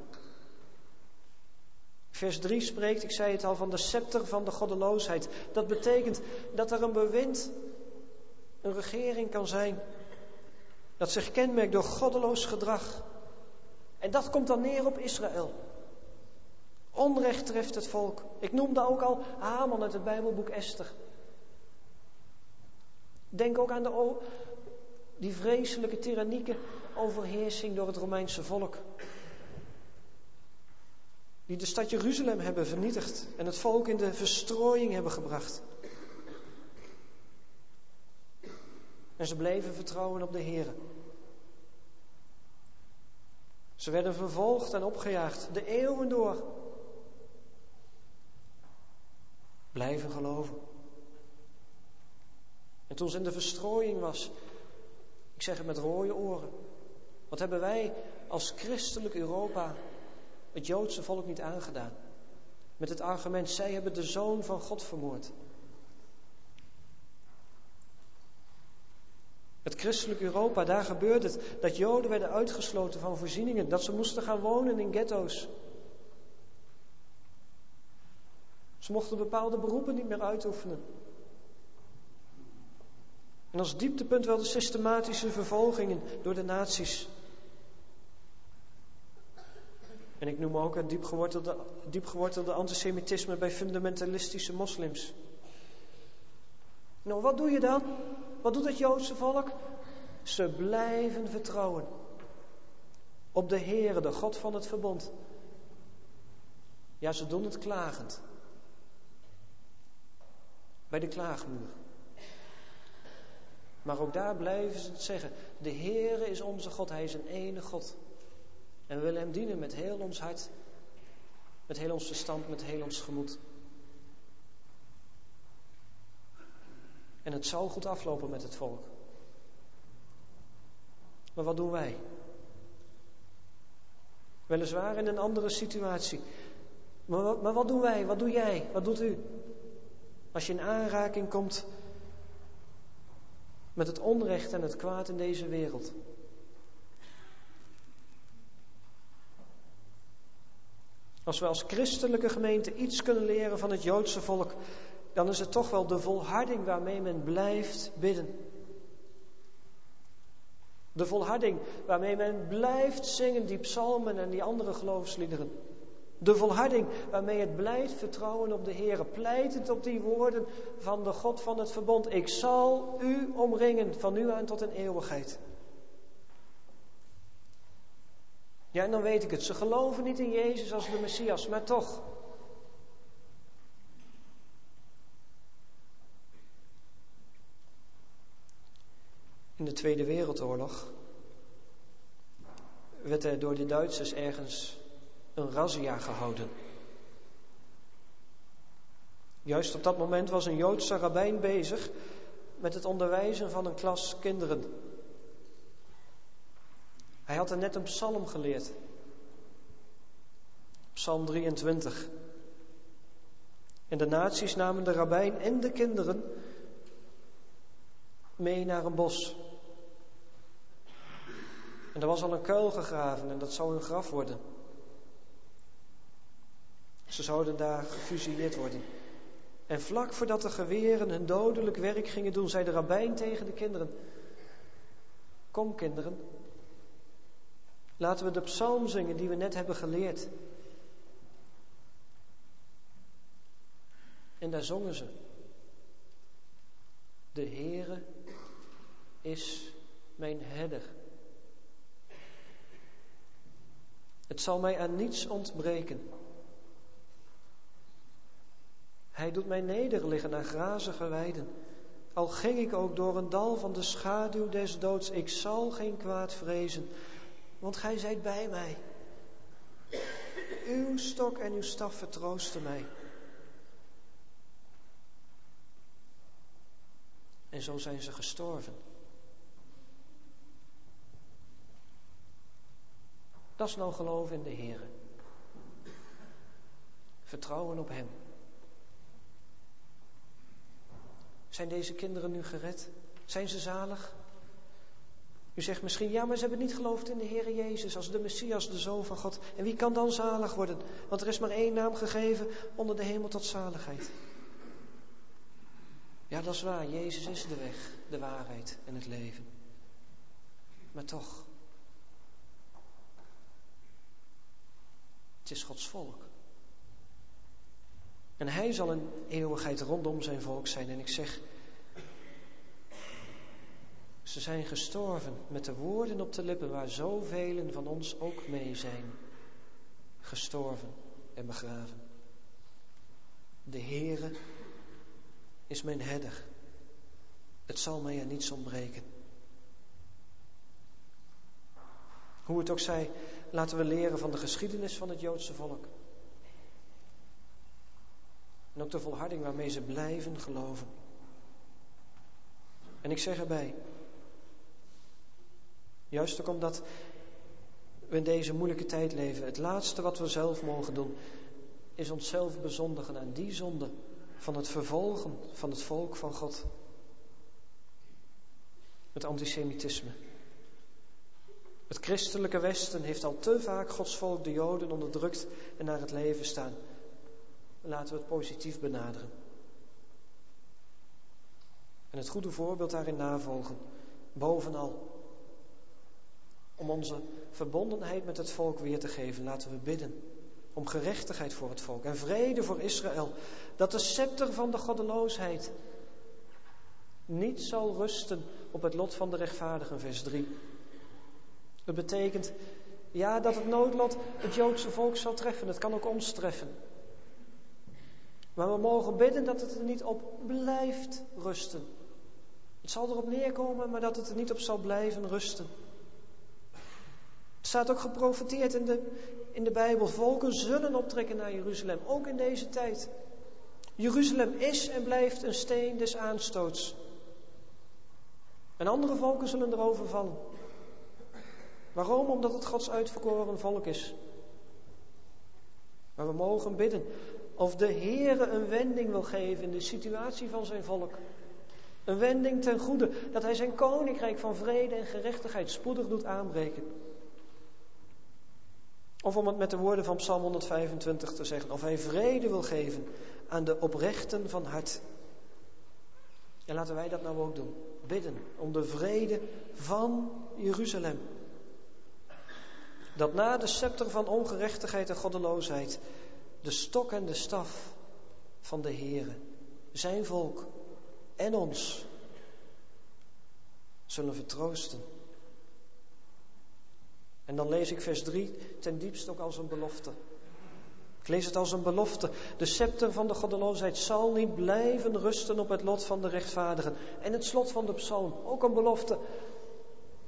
Speaker 2: Vers 3 spreekt, ik zei het al, van de scepter van de goddeloosheid. Dat betekent dat er een bewind, een regering kan zijn, dat zich kenmerkt door goddeloos gedrag. En dat komt dan neer op Israël. Onrecht treft het volk. Ik noemde ook al Haman uit het Bijbelboek Esther. Denk ook aan de, die vreselijke tyrannieke overheersing door het Romeinse volk. Die de stad Jeruzalem hebben vernietigd en het volk in de verstrooiing hebben gebracht. En ze bleven vertrouwen op de Heer. Ze werden vervolgd en opgejaagd, de eeuwen door. Blijven geloven. En toen ze in de verstrooiing was, ik zeg het met rode oren. Wat hebben wij als christelijk Europa het Joodse volk niet aangedaan? Met het argument, zij hebben de zoon van God vermoord. Het christelijk Europa, daar gebeurde het dat Joden werden uitgesloten van voorzieningen, dat ze moesten gaan wonen in ghetto's. Ze mochten bepaalde beroepen niet meer uitoefenen. En als dieptepunt wel de systematische vervolgingen door de naties. En ik noem ook het diepgewortelde, diepgewortelde antisemitisme bij fundamentalistische moslims. Nou, wat doe je dan? Wat doet het Joodse volk? Ze blijven vertrouwen op de Heere, de God van het verbond. Ja, ze doen het klagend. Bij de klaagmuur. Maar ook daar blijven ze het zeggen. De Heere is onze God, Hij is een ene God. En we willen Hem dienen met heel ons hart, met heel ons verstand, met heel ons gemoed. En het zal goed aflopen met het volk. Maar wat doen wij? Weliswaar in een andere situatie. Maar maar wat doen wij? Wat doe jij? Wat doet u? Als je in aanraking komt met het onrecht en het kwaad in deze wereld. Als we als christelijke gemeente iets kunnen leren van het Joodse volk, dan is het toch wel de volharding waarmee men blijft bidden. De volharding waarmee men blijft zingen die psalmen en die andere geloofsliederen. De volharding waarmee het blijft vertrouwen op de Heer, pleitend op die woorden van de God van het verbond. Ik zal u omringen van nu aan tot een eeuwigheid. Ja, en dan weet ik het. Ze geloven niet in Jezus als de Messias, maar toch. In de Tweede Wereldoorlog werd er door de Duitsers ergens een razzia gehouden. Juist op dat moment was een Joodse rabbijn bezig met het onderwijzen van een klas kinderen. Hij had er net een psalm geleerd. Psalm 23. En de naties namen de rabbijn en de kinderen mee naar een bos. En er was al een kuil gegraven en dat zou hun graf worden. Ze zouden daar gefusilleerd worden. En vlak voordat de geweren hun dodelijk werk gingen doen, zei de rabbijn tegen de kinderen: Kom kinderen, laten we de psalm zingen die we net hebben geleerd. En daar zongen ze. De Heere is mijn herder. Het zal mij aan niets ontbreken. Hij doet mij nederliggen naar grazige weiden. Al ging ik ook door een dal van de schaduw des doods, ik zal geen kwaad vrezen, want gij zijt bij mij. Uw stok en uw staf vertroosten mij. En zo zijn ze gestorven. Dat is nou geloof in de Heer. Vertrouwen op Hem. Zijn deze kinderen nu gered? Zijn ze zalig? U zegt misschien, ja, maar ze hebben niet geloofd in de Heer Jezus als de Messias, de Zoon van God. En wie kan dan zalig worden? Want er is maar één naam gegeven onder de hemel tot zaligheid. Ja, dat is waar. Jezus is de weg, de waarheid en het leven. Maar toch, het is Gods volk. En hij zal een eeuwigheid rondom zijn volk zijn. En ik zeg, ze zijn gestorven met de woorden op de lippen waar zoveel van ons ook mee zijn. Gestorven en begraven. De Heere is mijn herder. Het zal mij er niets ontbreken. Hoe het ook zij, laten we leren van de geschiedenis van het Joodse volk. En ook de volharding waarmee ze blijven geloven. En ik zeg erbij, juist ook omdat we in deze moeilijke tijd leven, het laatste wat we zelf mogen doen, is onszelf bezondigen aan die zonde van het vervolgen van het volk van God. Het antisemitisme. Het christelijke Westen heeft al te vaak Gods volk, de Joden, onderdrukt en naar het leven staan. Laten we het positief benaderen. En het goede voorbeeld daarin navolgen. Bovenal. Om onze verbondenheid met het volk weer te geven, laten we bidden om gerechtigheid voor het volk en vrede voor Israël. Dat de scepter van de goddeloosheid niet zal rusten op het lot van de rechtvaardigen, vers 3. Dat betekent, ja, dat het noodlot het Joodse volk zal treffen. Het kan ook ons treffen. Maar we mogen bidden dat het er niet op blijft rusten. Het zal erop neerkomen, maar dat het er niet op zal blijven rusten. Het staat ook geprofiteerd in de, in de Bijbel. Volken zullen optrekken naar Jeruzalem, ook in deze tijd. Jeruzalem is en blijft een steen des aanstoots. En andere volken zullen erover vallen. Waarom? Omdat het Gods uitverkoren volk is. Maar we mogen bidden of de Heere een wending wil geven in de situatie van zijn volk. Een wending ten goede, dat hij zijn koninkrijk van vrede en gerechtigheid spoedig doet aanbreken. Of om het met de woorden van Psalm 125 te zeggen, of hij vrede wil geven aan de oprechten van hart. En laten wij dat nou ook doen. Bidden om de vrede van Jeruzalem. Dat na de scepter van ongerechtigheid en goddeloosheid de stok en de staf van de Heere, zijn volk en ons zullen vertroosten. En dan lees ik vers 3 ten diepste ook als een belofte. Ik lees het als een belofte. De scepter van de goddeloosheid zal niet blijven rusten op het lot van de rechtvaardigen. En het slot van de psalm, ook een belofte.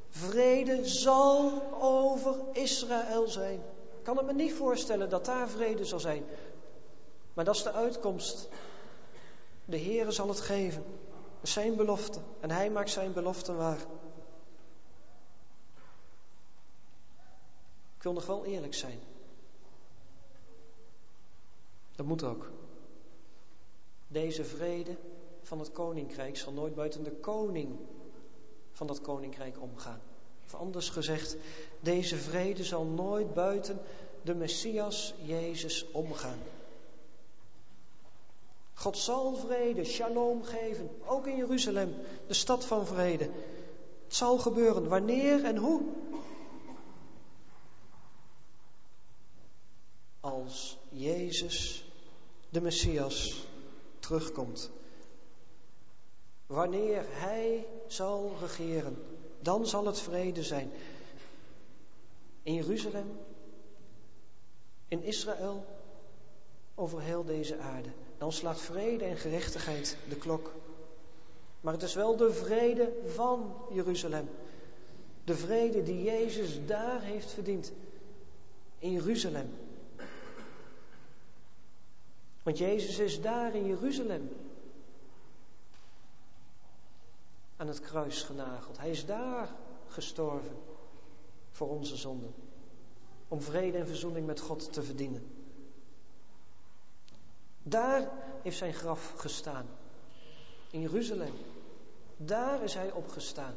Speaker 2: Vrede zal over Israël zijn. Kan het me niet voorstellen dat daar vrede zal zijn. Maar dat is de uitkomst De Heere zal het geven. Zijn belofte. En hij maakt zijn beloften waar. Ik wil nog wel eerlijk zijn. Dat moet ook. Deze vrede van het koninkrijk zal nooit buiten de koning van dat koninkrijk omgaan. Of anders gezegd, deze vrede zal nooit buiten de Messias Jezus omgaan. God zal vrede, shalom geven, ook in Jeruzalem, de stad van vrede. Het zal gebeuren. Wanneer en hoe? Als Jezus, de Messias, terugkomt. Wanneer Hij zal regeren, dan zal het vrede zijn. In Jeruzalem, in Israël, over heel deze aarde. Dan slaat vrede en gerechtigheid de klok. Maar het is wel de vrede van Jeruzalem. De vrede die Jezus daar heeft verdiend. In Jeruzalem. Want Jezus is daar in Jeruzalem. Aan het kruis genageld. Hij is daar gestorven voor onze zonden. Om vrede en verzoening met God te verdienen. Daar heeft zijn graf gestaan. In Jeruzalem. Daar is hij opgestaan.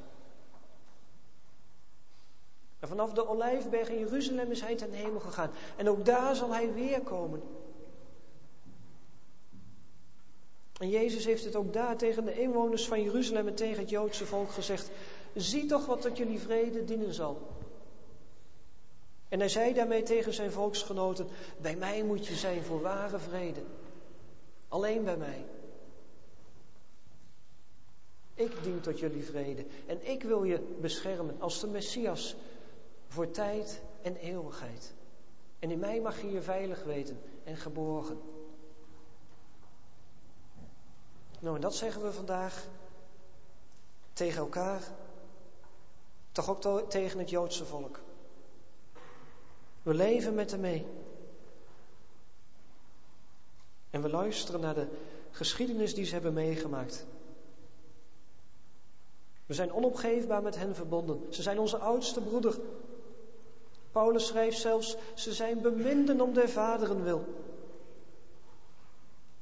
Speaker 2: En vanaf de Olijfberg in Jeruzalem is hij ten hemel gegaan. En ook daar zal hij weer komen. En Jezus heeft het ook daar tegen de inwoners van Jeruzalem en tegen het Joodse volk gezegd. Zie toch wat tot jullie vrede dienen zal. En hij zei daarmee tegen zijn volksgenoten: Bij mij moet je zijn voor ware vrede. Alleen bij mij. Ik dien tot jullie vrede. En ik wil je beschermen als de Messias voor tijd en eeuwigheid. En in mij mag je je veilig weten en geborgen. Nou, en dat zeggen we vandaag tegen elkaar, toch ook tegen het Joodse volk. We leven met hem mee. En we luisteren naar de geschiedenis die ze hebben meegemaakt. We zijn onopgeefbaar met hen verbonden. Ze zijn onze oudste broeder. Paulus schrijft zelfs, ze zijn beminden om der vaderen wil.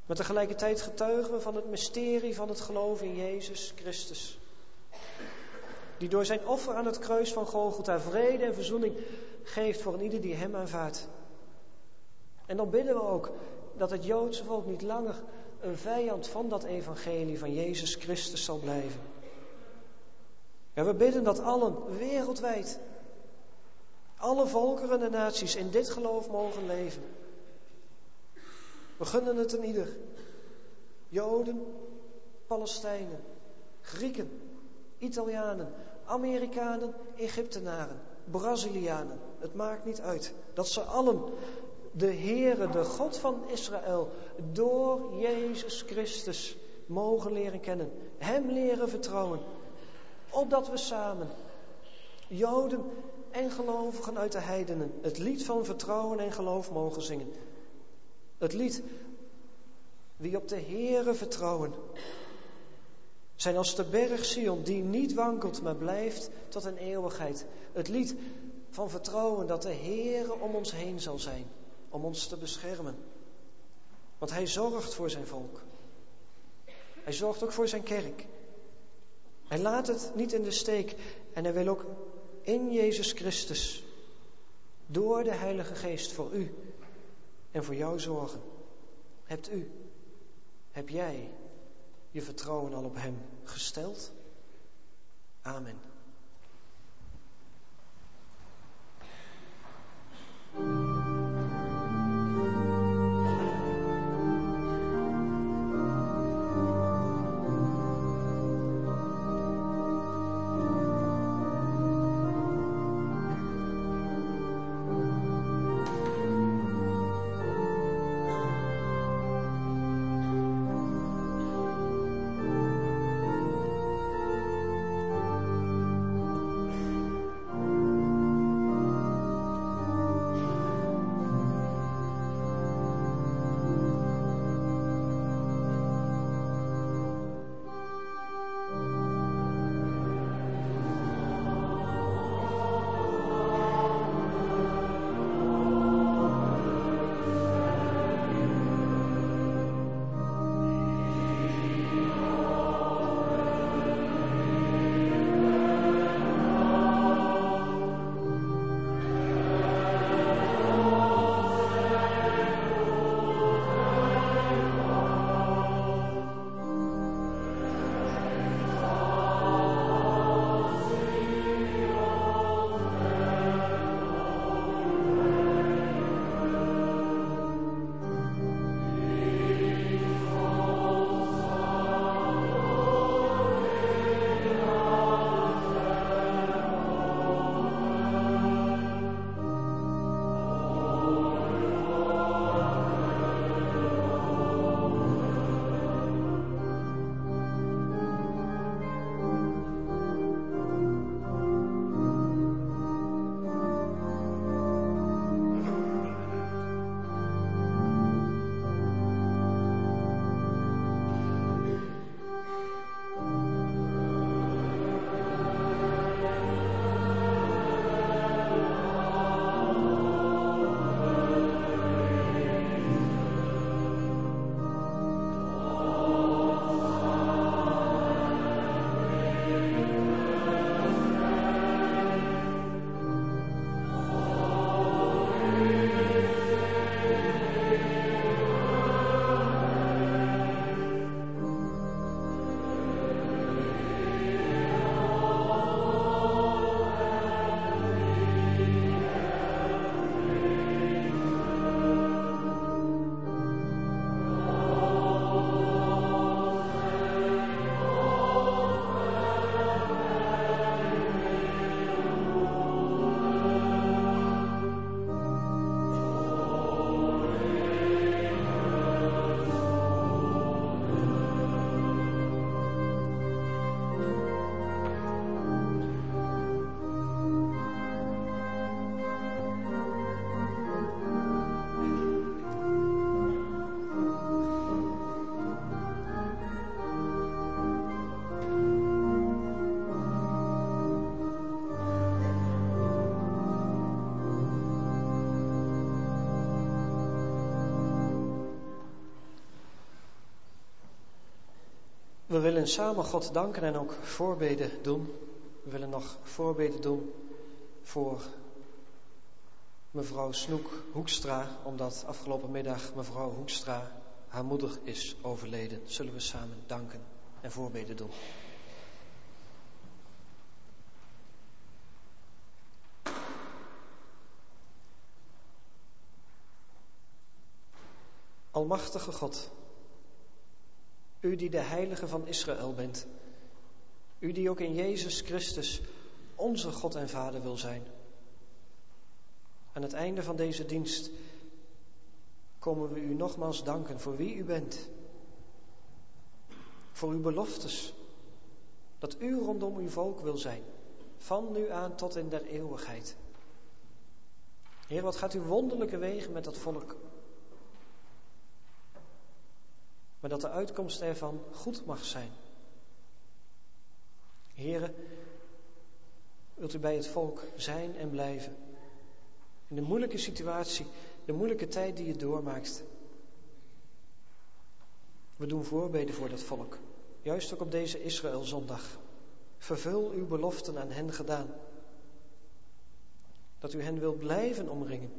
Speaker 2: Maar tegelijkertijd getuigen we van het mysterie van het geloof in Jezus Christus. Die door zijn offer aan het kruis van Golgotha vrede en verzoening geeft voor ieder die hem aanvaardt. En dan bidden we ook dat het Joodse volk niet langer een vijand van dat evangelie van Jezus Christus zal blijven. En we bidden dat allen wereldwijd, alle volkeren en naties in dit geloof mogen leven. We gunnen het een ieder. Joden, Palestijnen, Grieken, Italianen, Amerikanen, Egyptenaren, Brazilianen. Het maakt niet uit. Dat ze allen de Heere, de God van Israël, door Jezus Christus mogen leren kennen. Hem leren vertrouwen. Opdat we samen, Joden en gelovigen uit de heidenen, het lied van vertrouwen en geloof mogen zingen. Het lied, wie op de Heere vertrouwen, zijn als de berg Sion, die niet wankelt, maar blijft tot een eeuwigheid. Het lied van vertrouwen dat de Heere om ons heen zal zijn om ons te beschermen. Want Hij zorgt voor zijn volk. Hij zorgt ook voor zijn kerk. Hij laat het niet in de steek en hij wil ook in Jezus Christus door de Heilige Geest voor u en voor jou zorgen. Hebt u, heb jij je vertrouwen al op Hem gesteld? Amen. Willen samen God danken en ook voorbeden doen. We willen nog voorbeden doen voor mevrouw Snoek Hoekstra, omdat afgelopen middag mevrouw Hoekstra, haar moeder, is overleden. Zullen we samen danken en voorbeden doen. Almachtige God, u die de heilige van Israël bent, u die ook in Jezus Christus onze God en Vader wil zijn. Aan het einde van deze dienst komen we u nogmaals danken voor wie u bent, voor uw beloftes, dat u rondom uw volk wil zijn, van nu aan tot in der eeuwigheid. Heer, wat gaat u wonderlijke wegen met dat volk maar dat de uitkomst ervan goed mag zijn. Heren, wilt u bij het volk zijn en blijven? In de moeilijke situatie, de moeilijke tijd die je doormaakt. We doen voorbeden voor dat volk, juist ook op deze Israëlzondag. Vervul uw beloften aan hen gedaan. Dat u hen wil blijven omringen.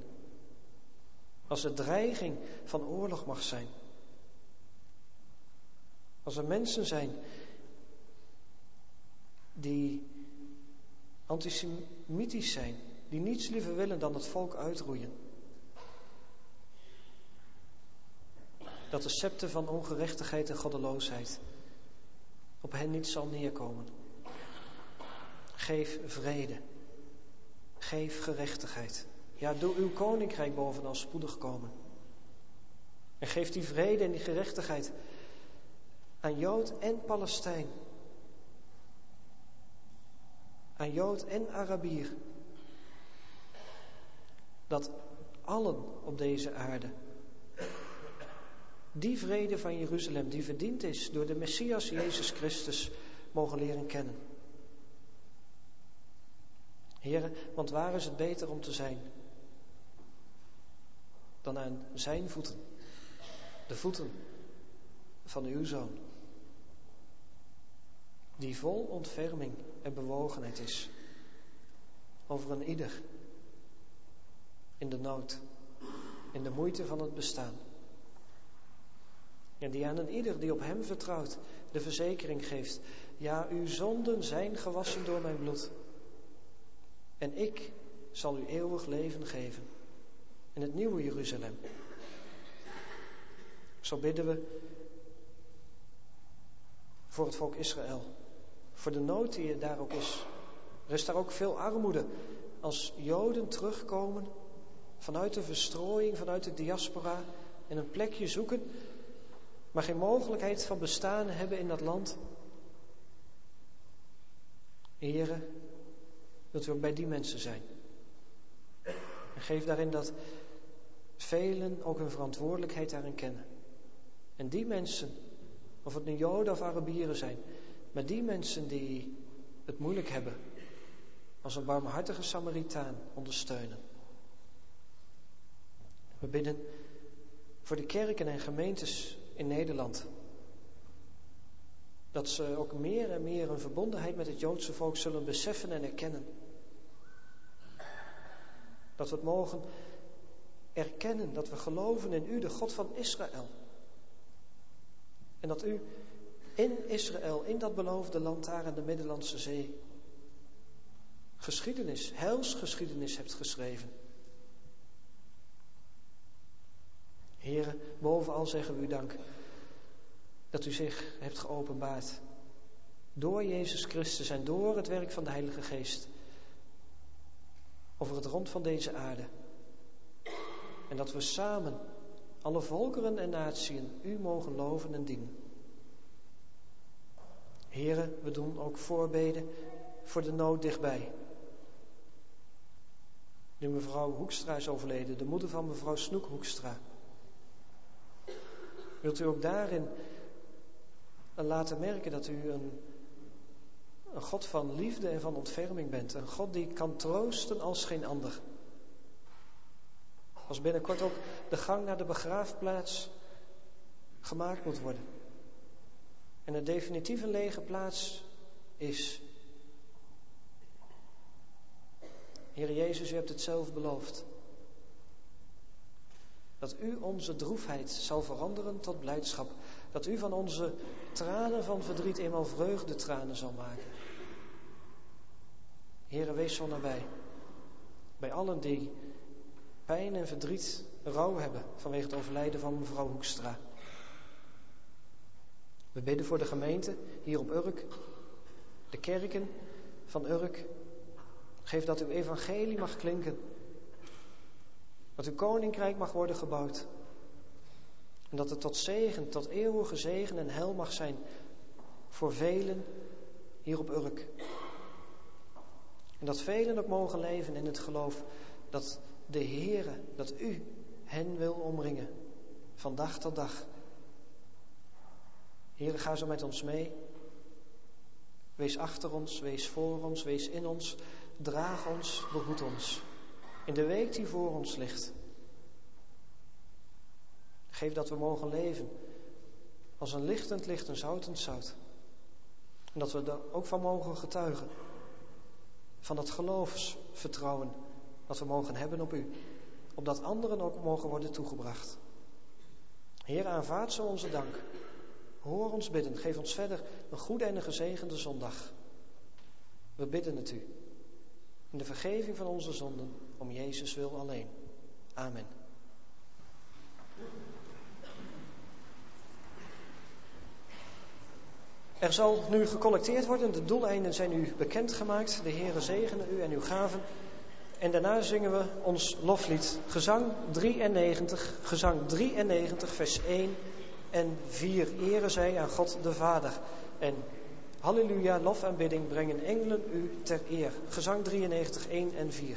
Speaker 2: Als de dreiging van oorlog mag zijn. Als er mensen zijn die antisemitisch zijn, die niets liever willen dan het volk uitroeien. Dat de scepte van ongerechtigheid en goddeloosheid op hen niet zal neerkomen. Geef vrede. Geef gerechtigheid. Ja, doe uw koninkrijk bovenal spoedig komen. En geef die vrede en die gerechtigheid aan Jood en Palestijn. Aan Jood en Arabier. Dat allen op deze aarde die vrede van Jeruzalem die verdiend is door de Messias Jezus Christus mogen leren kennen. Heren, want waar is het beter om te zijn dan aan zijn voeten, de voeten van uw zoon die vol ontferming en bewogenheid is over een ieder in de nood, in de moeite van het bestaan. En die aan een ieder die op hem vertrouwt de verzekering geeft, ja, uw zonden zijn gewassen door mijn bloed. En ik zal u eeuwig leven geven in het nieuwe Jeruzalem. Zo bidden we voor het volk Israël voor de nood die er daar ook is. Er is daar ook veel armoede. Als Joden terugkomen vanuit de verstrooiing, vanuit de diaspora en een plekje zoeken, maar geen mogelijkheid van bestaan hebben in dat land. Heren, wilt u ook bij die mensen zijn? En geef daarin dat velen ook hun verantwoordelijkheid daarin kennen. En die mensen, of het nu Joden of Arabieren zijn, maar die mensen die het moeilijk hebben, als een barmhartige Samaritaan ondersteunen. We bidden voor de kerken en gemeentes in Nederland. Dat ze ook meer en meer een verbondenheid met het Joodse volk zullen beseffen en erkennen. Dat we het mogen erkennen, dat we geloven in U, de God van Israël. En dat U in Israël, in dat beloofde land daar aan de Middellandse Zee, geschiedenis, heilsgeschiedenis hebt geschreven. Heren, bovenal zeggen we u dank dat u zich hebt geopenbaard door Jezus Christus en door het werk van de Heilige Geest over het rond van deze aarde. En dat we samen, alle volkeren en natieën, u mogen loven en dienen. Heren, we doen ook voorbeden voor de nood dichtbij. Nu mevrouw Hoekstra is overleden, de moeder van mevrouw Snoek Hoekstra. Wilt u ook daarin laten merken dat u een, een God van liefde en van ontferming bent. Een God die kan troosten als geen ander. Als binnenkort ook de gang naar de begraafplaats gemaakt moet worden. En een definitieve lege plaats is. Heer Jezus, u hebt het zelf beloofd. Dat u onze droefheid zal veranderen tot blijdschap. Dat u van onze tranen van verdriet eenmaal vreugdetranen zal maken. Heere, wees zo nabij. Bij allen die pijn en verdriet, rouw hebben vanwege het overlijden van mevrouw Hoekstra. We bidden voor de gemeente hier op Urk, de kerken van Urk. Geef dat uw evangelie mag klinken. Dat uw koninkrijk mag worden gebouwd. En dat het tot zegen, tot eeuwige zegen en hel mag zijn voor velen hier op Urk. En dat velen ook mogen leven in het geloof dat de Heere, dat u hen wil omringen. Van dag tot dag. Heere, ga zo met ons mee. Wees achter ons, wees voor ons, wees in ons. Draag ons, behoed ons. In de week die voor ons ligt. Geef dat we mogen leven als een lichtend licht, een zoutend zout. En dat we er ook van mogen getuigen. Van dat geloofsvertrouwen dat we mogen hebben op u. Opdat anderen ook mogen worden toegebracht. Heer, aanvaard zo onze dank. Hoor ons bidden. Geef ons verder een goede en een gezegende zondag. We bidden het u. In de vergeving van onze zonden, om Jezus wil alleen. Amen. Er zal nu gecollecteerd worden. De doeleinden zijn u bekendgemaakt. De Heere zegene u en uw gaven. En daarna zingen we ons loflied. Gezang 93, gezang 93, vers 1 en 4. Ere zij aan God de Vader. En halleluja, lof en bidding brengen engelen u ter eer. Gezang 93, 1 en 4.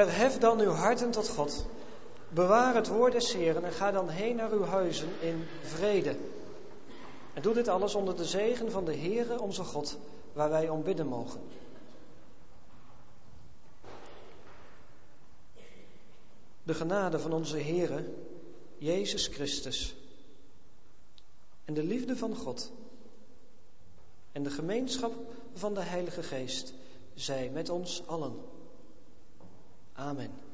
Speaker 2: Verhef dan uw harten tot God. Bewaar het woord des Heren en ga dan heen naar uw huizen in vrede. En doe dit alles onder de zegen van de Heere onze God, waar wij om bidden mogen. De genade van onze Heere, Jezus Christus, en de liefde van God, en de gemeenschap van de Heilige Geest, zij met ons allen. Amen.